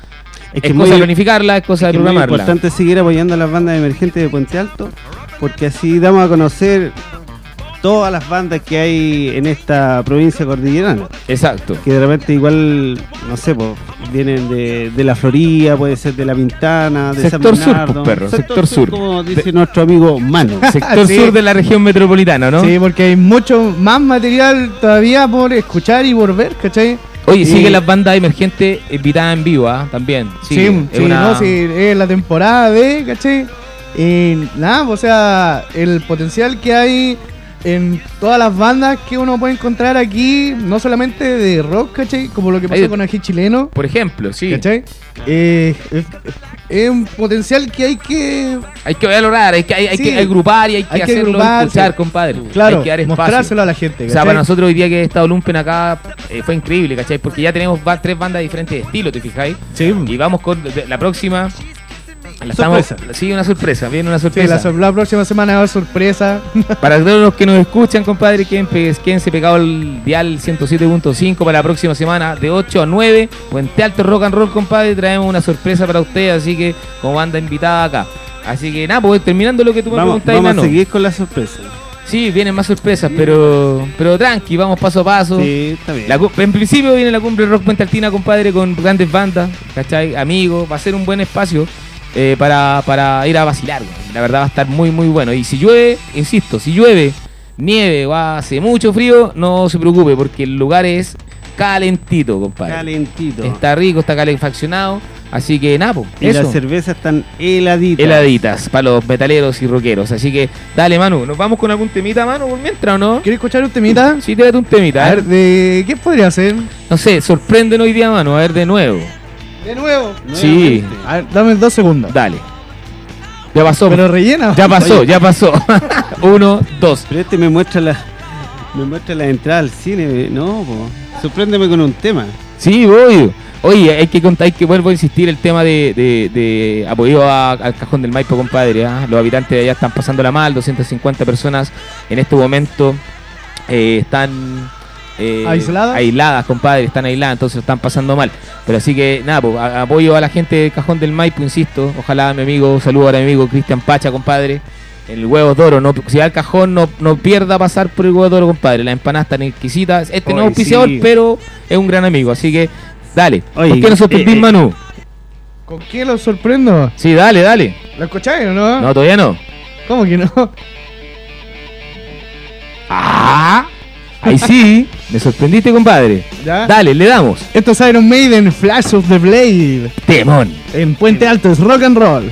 Speaker 2: es,
Speaker 3: que
Speaker 2: cosa
Speaker 3: muy-
Speaker 2: de planificarla, es cosa
Speaker 3: Es
Speaker 2: de
Speaker 3: que es muy
Speaker 2: programarla.
Speaker 3: importante seguir apoyando a las bandas emergentes de Puente Alto, porque así damos a conocer todas las bandas que hay en esta provincia cordillerana.
Speaker 2: Exacto.
Speaker 3: Que de repente igual, no sé, pues, vienen de, de la Florida, puede ser de la Pintana, de
Speaker 2: Sector
Speaker 3: San
Speaker 2: sur,
Speaker 3: Bernardo.
Speaker 2: pues, perro, sector sur.
Speaker 3: Como dice nuestro amigo Mano.
Speaker 2: Sector
Speaker 5: Sí.
Speaker 2: sur de la región metropolitana, ¿no?
Speaker 5: Sí, porque hay mucho más material todavía por escuchar y por ver, ¿cachai?
Speaker 2: Oye,
Speaker 5: Y-
Speaker 2: sigue las bandas emergentes invitadas en vivo, ¿ah? También.
Speaker 5: Sí,
Speaker 2: sigue.
Speaker 5: sí,
Speaker 2: Es una-
Speaker 5: no, sí, es la temporada de, ¿cachai? Y nada, o sea, el potencial que hay en todas las bandas que uno puede encontrar aquí, no solamente de rock, ¿cachai? Como lo que pasó con Ají Chileno,
Speaker 2: Por ejemplo, sí.
Speaker 5: ¿cachai? Eh, es, es un potencial que hay que,
Speaker 2: Hay que valorar, hay que, hay, hay
Speaker 5: Sí.
Speaker 2: que agrupar y hay que
Speaker 5: Hay que
Speaker 2: hacerlo escuchar, compadre.
Speaker 5: claro,
Speaker 2: hay que dar
Speaker 5: mostrárselo a la gente,
Speaker 2: O sea,
Speaker 5: ¿cachai?
Speaker 2: para nosotros hoy día que he estado Lumpen acá eh, fue increíble, ¿cachai? Porque ya tenemos tres bandas de diferentes estilos, ¿te fijáis?
Speaker 5: Sí.
Speaker 2: Y vamos con la próxima. La
Speaker 3: Sorpresa.
Speaker 2: sí, una sorpresa, viene una
Speaker 5: Sí,
Speaker 2: sorpresa.
Speaker 5: la, sor- la próxima semana va a haber sorpresa.
Speaker 2: Para todos los que nos escuchan, compadre, queden- quédense pegado el dial 107.5 para la próxima semana, de 8 a 9. Puente Alto Rock and Roll, compadre. Traemos una sorpresa para ustedes, así que como banda invitada acá. Así que nada, pues terminando lo que tú me
Speaker 3: Vamos,
Speaker 2: preguntabas,
Speaker 3: vamos a seguir con la sorpresa.
Speaker 2: Sí, vienen más sorpresas, pero pero tranqui, vamos paso a paso.
Speaker 3: Sí, está bien.
Speaker 2: La cu- en principio viene la cumbre Rock Puente Altina, compadre, con grandes bandas, ¿cachai? Amigos, va a ser un buen espacio eh, para, para ir a vacilar. La verdad va a estar muy, muy bueno. Y si llueve, insisto, si llueve, nieve o hace mucho frío, no se preocupe, porque el lugar es calentito, compadre.
Speaker 3: Calentito.
Speaker 2: Está rico, está calefaccionado. Así que nada, po,
Speaker 3: y
Speaker 2: eso.
Speaker 3: las cervezas están heladitas.
Speaker 2: Heladitas para los metaleros y rockeros. Así que dale, Manu. ¿Nos vamos con algún temita, Manu, por mientras o no?
Speaker 5: ¿Quieres escuchar un temita?
Speaker 2: Sí, tírate un temita.
Speaker 5: A
Speaker 2: A
Speaker 5: ver, ¿de qué podría ser?
Speaker 2: no sé, sorpréndenos hoy día, Manu. A ver, de nuevo.
Speaker 5: De nuevo.
Speaker 2: Sí,
Speaker 5: A ver, dame dos segundos.
Speaker 2: dale. Ya pasó.
Speaker 5: Pero rellena.
Speaker 2: ya pasó, ya pasó. Uno, dos.
Speaker 3: Pero este me muestra la me muestra la entrada al cine. No, po. sorpréndeme con un tema.
Speaker 2: Sí, voy. Oye, hay que contar, hay que vuelvo a insistir el tema de, de, de apoyo a- al cajón del Maipo, compadre. ¿ah? Los habitantes de allá están pasándola mal, 250 personas en este momento eh, están eh,
Speaker 5: ¿Aisladas?
Speaker 2: aisladas, compadre, están aisladas, entonces están pasando mal. Pero así que nada, pues, a- apoyo a la gente del cajón del Maipo, insisto. Ojalá mi amigo, saludo a mi amigo Cristian Pacha, compadre. El huevo de oro, no, si va al cajón, no, no pierda pasar por el huevo de oro, compadre. Las empanadas están exquisitas. Este no es auspiciador,
Speaker 3: sí.
Speaker 2: pero es un gran amigo. Así que, dale.
Speaker 3: Oye,
Speaker 2: ¿Por qué nos sorprendís,
Speaker 3: eh, eh,
Speaker 2: Manu?
Speaker 5: ¿Con qué lo sorprendo?
Speaker 2: Sí, dale, dale.
Speaker 5: ¿Lo escucháis o no?
Speaker 2: No, todavía no.
Speaker 5: ¿Cómo que no?
Speaker 2: Ah, ahí sí. Me sorprendiste, compadre.
Speaker 5: ¿Ya?
Speaker 2: Dale, le damos.
Speaker 5: Esto es Iron Maiden, Flash of the Blade.
Speaker 2: Temón.
Speaker 5: En Puente Alto es rock and roll.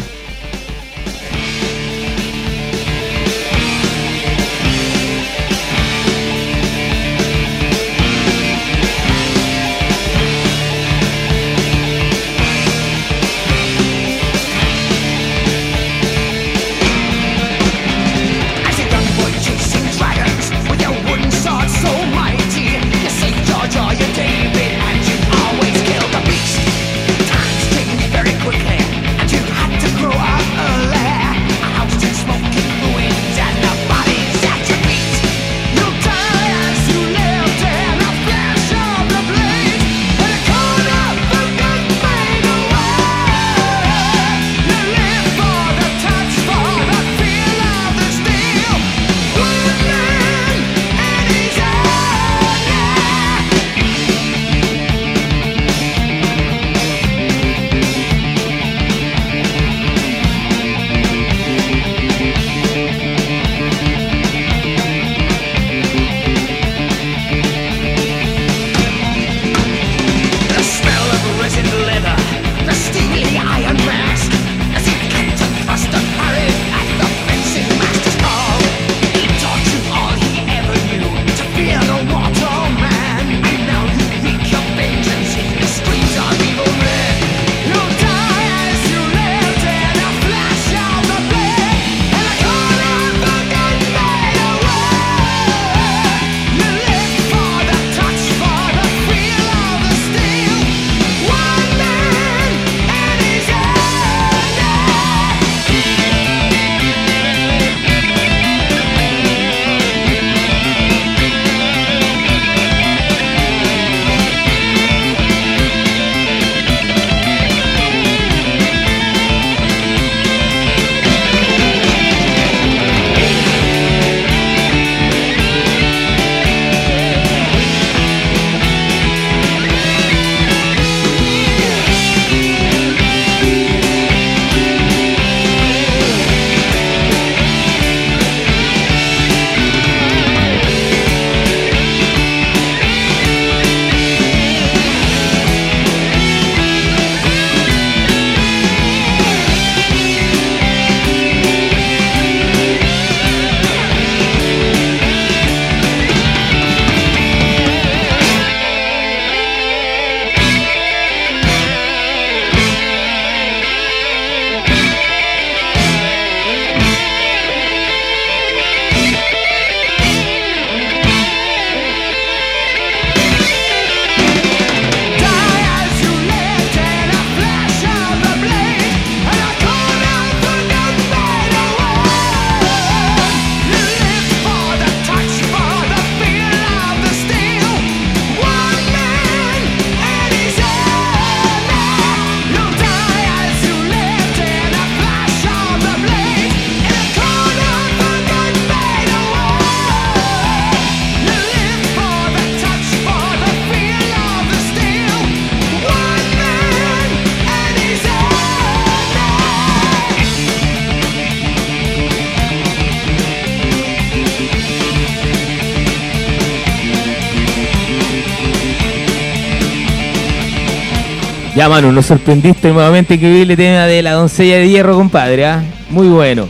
Speaker 2: Ya, Manu, nos sorprendiste nuevamente increíble tema de la doncella de hierro, compadre. ¿ah? Muy bueno.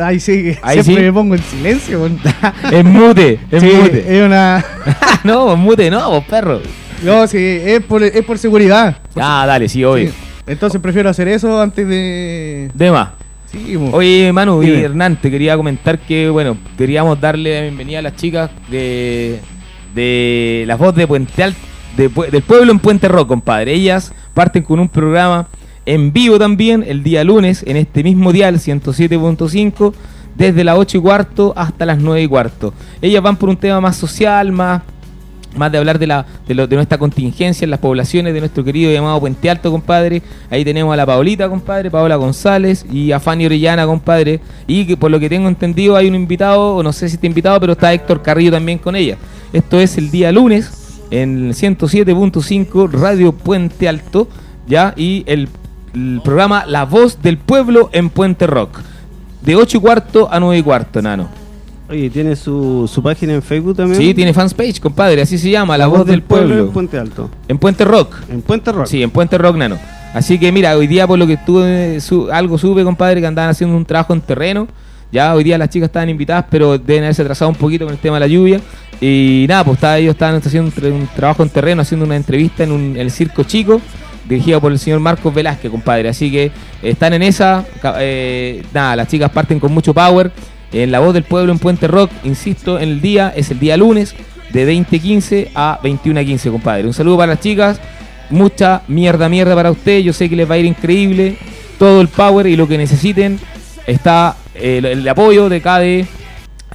Speaker 5: Ahí sí,
Speaker 2: Ahí
Speaker 5: siempre
Speaker 2: sí.
Speaker 5: me pongo en silencio.
Speaker 2: Es mute, es
Speaker 5: Sí,
Speaker 2: mute.
Speaker 5: es una.
Speaker 2: no, mute, no, vos perro.
Speaker 5: No, sí, es por, es por seguridad.
Speaker 2: Ah, dale, sí, obvio.
Speaker 5: Sí. Entonces prefiero hacer eso antes de.
Speaker 2: De más.
Speaker 5: Sí.
Speaker 2: Oye, Manu y. Hernán, te quería comentar que, bueno, queríamos darle la bienvenida a las chicas de, de la voz de Puente Alto, de del pueblo en Puente Rock, compadre. Ellas parten con un programa en vivo también el día lunes, en este mismo dial 107.5, desde las 8 y cuarto hasta las 9 y cuarto. Ellas van por un tema más social, más más de hablar de la de, lo- de nuestra contingencia en las poblaciones de nuestro querido llamado Puente Alto, compadre. Ahí tenemos a la Paolita, compadre, Paola González y a Fanny Orellana, compadre. Y que por lo que tengo entendido hay un invitado, o no sé si está invitado, pero está Héctor Carrillo también con ella. Esto es el día lunes en el 107.5 Radio Puente Alto, ¿ya? Y el, el programa La Voz del Pueblo en Puente Rock. De 8 y cuarto a 9 y cuarto, nano.
Speaker 3: Oye, ¿tiene su, su página en Facebook también?
Speaker 2: Sí, tiene fans page, compadre, así se llama, La, Voz, del, Pueblo.
Speaker 3: en Puente Alto.
Speaker 2: En Puente Rock.
Speaker 3: En Puente Rock.
Speaker 2: Sí, en Puente Rock, nano. Así que mira, hoy día por lo que estuve, su- algo supe, compadre, que andaban haciendo un trabajo en terreno. Ya hoy día las chicas estaban invitadas, pero deben haberse atrasado un poquito con el tema de la lluvia. Y nada, pues estaba- ellos estaban haciendo un, tra- un trabajo en terreno, haciendo una entrevista en, un- el Circo Chico, dirigido por el señor Marcos Velázquez, compadre. Así que eh, están en esa. eh, nada, las chicas parten con mucho power. En la voz del pueblo en Puente Rock, insisto, en el día, es el día lunes, de 20.15 a 21.15, compadre. Un saludo para las chicas. Mucha mierda, mierda para ustedes. Yo sé que les va a ir increíble. Todo el power y lo que necesiten está eh, el, el apoyo de cada de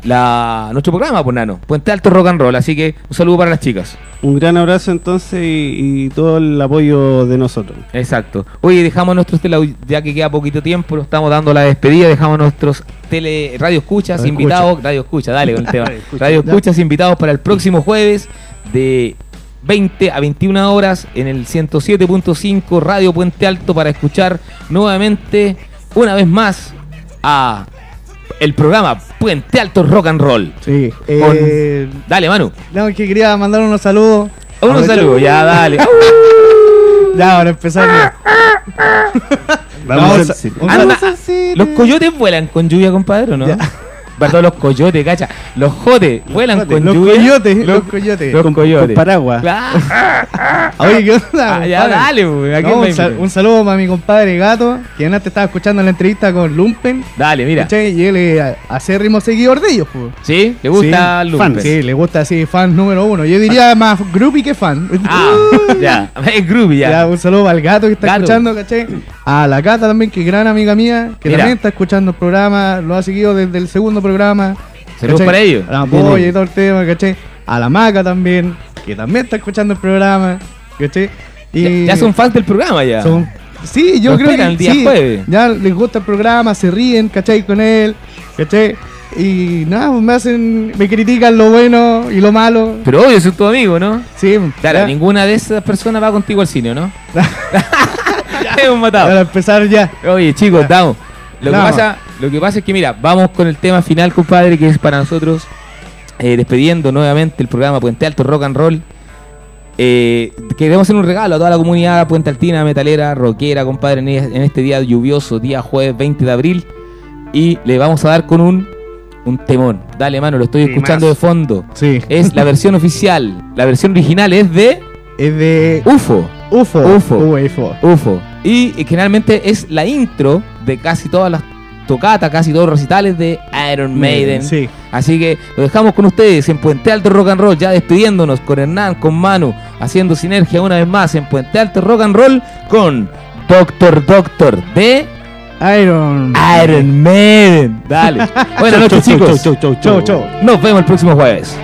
Speaker 2: la, nuestro programa, pues nano. Puente Alto Rock and Roll. Así que un saludo para las chicas.
Speaker 3: Un gran abrazo entonces y, y todo el apoyo de nosotros.
Speaker 2: Exacto. Oye, dejamos nuestros tele, ya que queda poquito tiempo, lo estamos dando la despedida, dejamos nuestros tele radio escuchas
Speaker 5: Radio
Speaker 2: invitados, radio escucha, dale con el tema.
Speaker 3: Radio escucha.
Speaker 2: radio escuchas invitados para el próximo jueves de 20 a 21 horas en el 107.5 Radio Puente Alto para escuchar nuevamente una vez más a el programa Puente Alto Rock and Roll.
Speaker 5: Sí.
Speaker 2: Con-
Speaker 5: Eh,
Speaker 2: Dale, Manu.
Speaker 5: no, que quería mandar unos saludos.
Speaker 2: Unos
Speaker 5: A ver,
Speaker 2: saludos, ya, dale.
Speaker 5: Ya, para empezar.
Speaker 3: Vamos
Speaker 5: No,
Speaker 3: a
Speaker 5: sensible.
Speaker 2: ¿Los coyotes vuelan con lluvia, compadre, o no?
Speaker 5: Ya.
Speaker 2: Perdón, los coyotes, cacha. Los jotes vuelan con
Speaker 5: Los
Speaker 2: lluvia.
Speaker 5: coyotes,
Speaker 2: Los,
Speaker 5: los coyotes.
Speaker 2: los
Speaker 3: con,
Speaker 2: coyotes.
Speaker 3: con paraguas.
Speaker 2: Claro.
Speaker 5: Oye, ¿qué onda?
Speaker 2: Ah, ya, dale, güey. ¿a quién
Speaker 5: No,
Speaker 2: me
Speaker 5: un, sal-
Speaker 2: invitas?
Speaker 5: un saludo para mi compadre Gato, que antes estaba escuchando la entrevista con Lumpen.
Speaker 2: Dale, mira.
Speaker 5: ¿cachai? Y él es acérrimo seguidor de ellos, pues.
Speaker 2: ¿Sí? ¿Le gusta
Speaker 5: sí,
Speaker 2: Lumpen?
Speaker 5: fan, sí, le gusta así, fan número uno. Yo diría más groupie que fan.
Speaker 2: Ah, ya. Es groovy ya.
Speaker 5: Ya, un saludo al gato que está
Speaker 2: Gato.
Speaker 5: escuchando, ¿cachai? A la Cata también, que es gran amiga mía, que
Speaker 2: Mira.
Speaker 5: también está escuchando el programa, lo ha seguido desde el segundo programa.
Speaker 2: Saludos para ellos.
Speaker 5: A la
Speaker 3: Bien
Speaker 5: Polla
Speaker 3: ahí.
Speaker 5: y todo el tema, ¿cachai? A la Maca también, que también está escuchando el programa, ¿cachai?
Speaker 2: Ya, ya son fans del programa ya.
Speaker 5: son- Sí, yo creo que
Speaker 2: el día
Speaker 5: sí,
Speaker 2: jueves.
Speaker 5: ya les gusta el programa, se ríen, ¿cachai? Con él, ¿cachai? Y nada, pues me hacen, me critican lo bueno y lo malo.
Speaker 2: Pero obvio, son tu amigo, ¿no?
Speaker 5: Sí,
Speaker 2: Claro,
Speaker 5: ya,
Speaker 2: ninguna de esas personas va contigo al cine, ¿no? Hemos matado.
Speaker 5: para empezar ya.
Speaker 2: Oye, chicos, damos. Lo que, pasa, lo que pasa es que, mira, vamos con el tema final, compadre, que es para nosotros, eh, despidiendo nuevamente el programa Puente Alto Rock and Roll. Eh, queremos hacer un regalo a toda la comunidad puente altina, metalera, rockera, compadre, en, este día lluvioso, día jueves 20 de abril. Y le vamos a dar con un, un temón. Dale, mano, lo estoy escuchando de fondo.
Speaker 5: Sí.
Speaker 2: Es la versión oficial. La versión original es de
Speaker 5: Es de
Speaker 2: UFO.
Speaker 5: UFO.
Speaker 2: UFO.
Speaker 5: UFO.
Speaker 2: UFO. Y eh, generalmente es la intro de casi todas las tocatas, casi todos los recitales de Iron Maiden.
Speaker 5: Sí.
Speaker 2: Así que lo dejamos con ustedes en Puente Alto Rock and Roll, ya despidiéndonos con Hernán, con Manu, haciendo sinergia una vez más en Puente Alto Rock and Roll con Doctor Doctor de
Speaker 5: Iron.
Speaker 2: Iron Maiden. Dale. Buenas noches, chicos.
Speaker 3: Chau, chau,
Speaker 5: Chau, chau.
Speaker 2: Nos vemos el próximo jueves.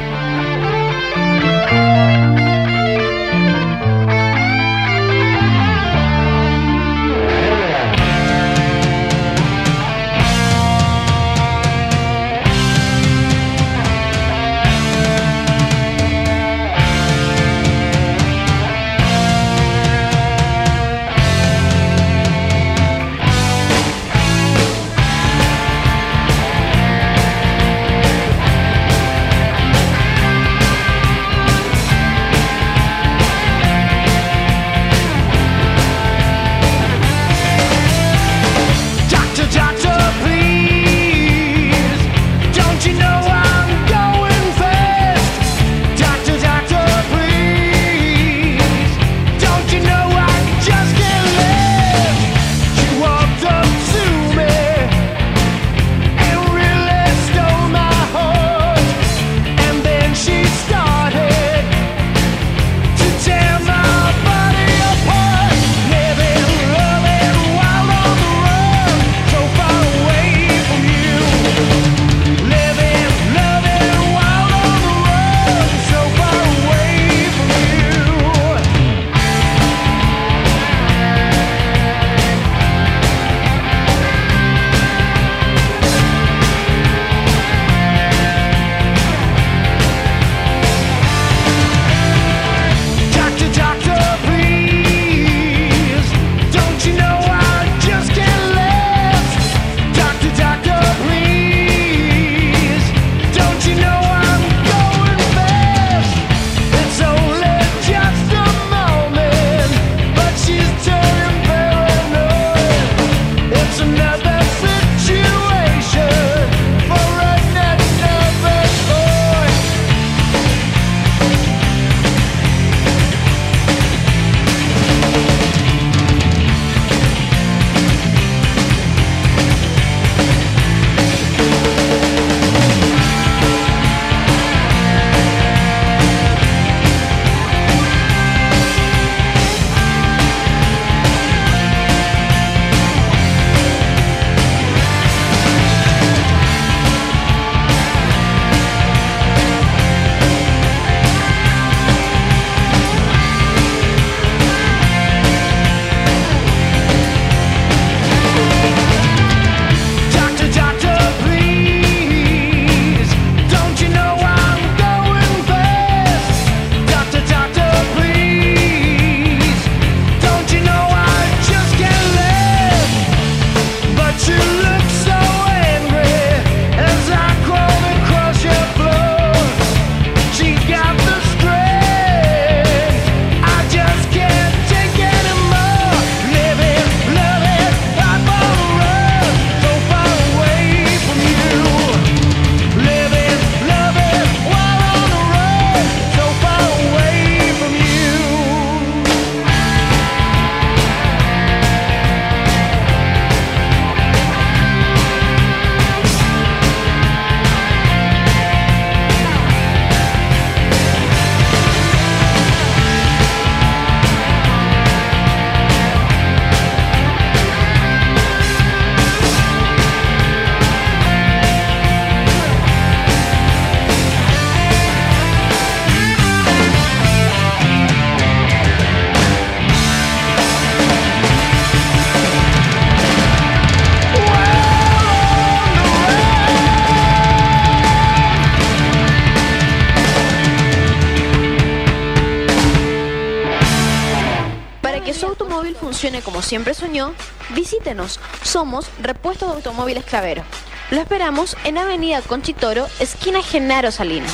Speaker 1: Somos Repuestos de Automóviles Clavero. Lo esperamos en Avenida Conchitoro, esquina Genaro Salinas.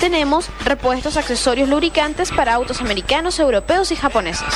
Speaker 1: Tenemos repuestos, accesorios, lubricantes para autos americanos, europeos y japoneses.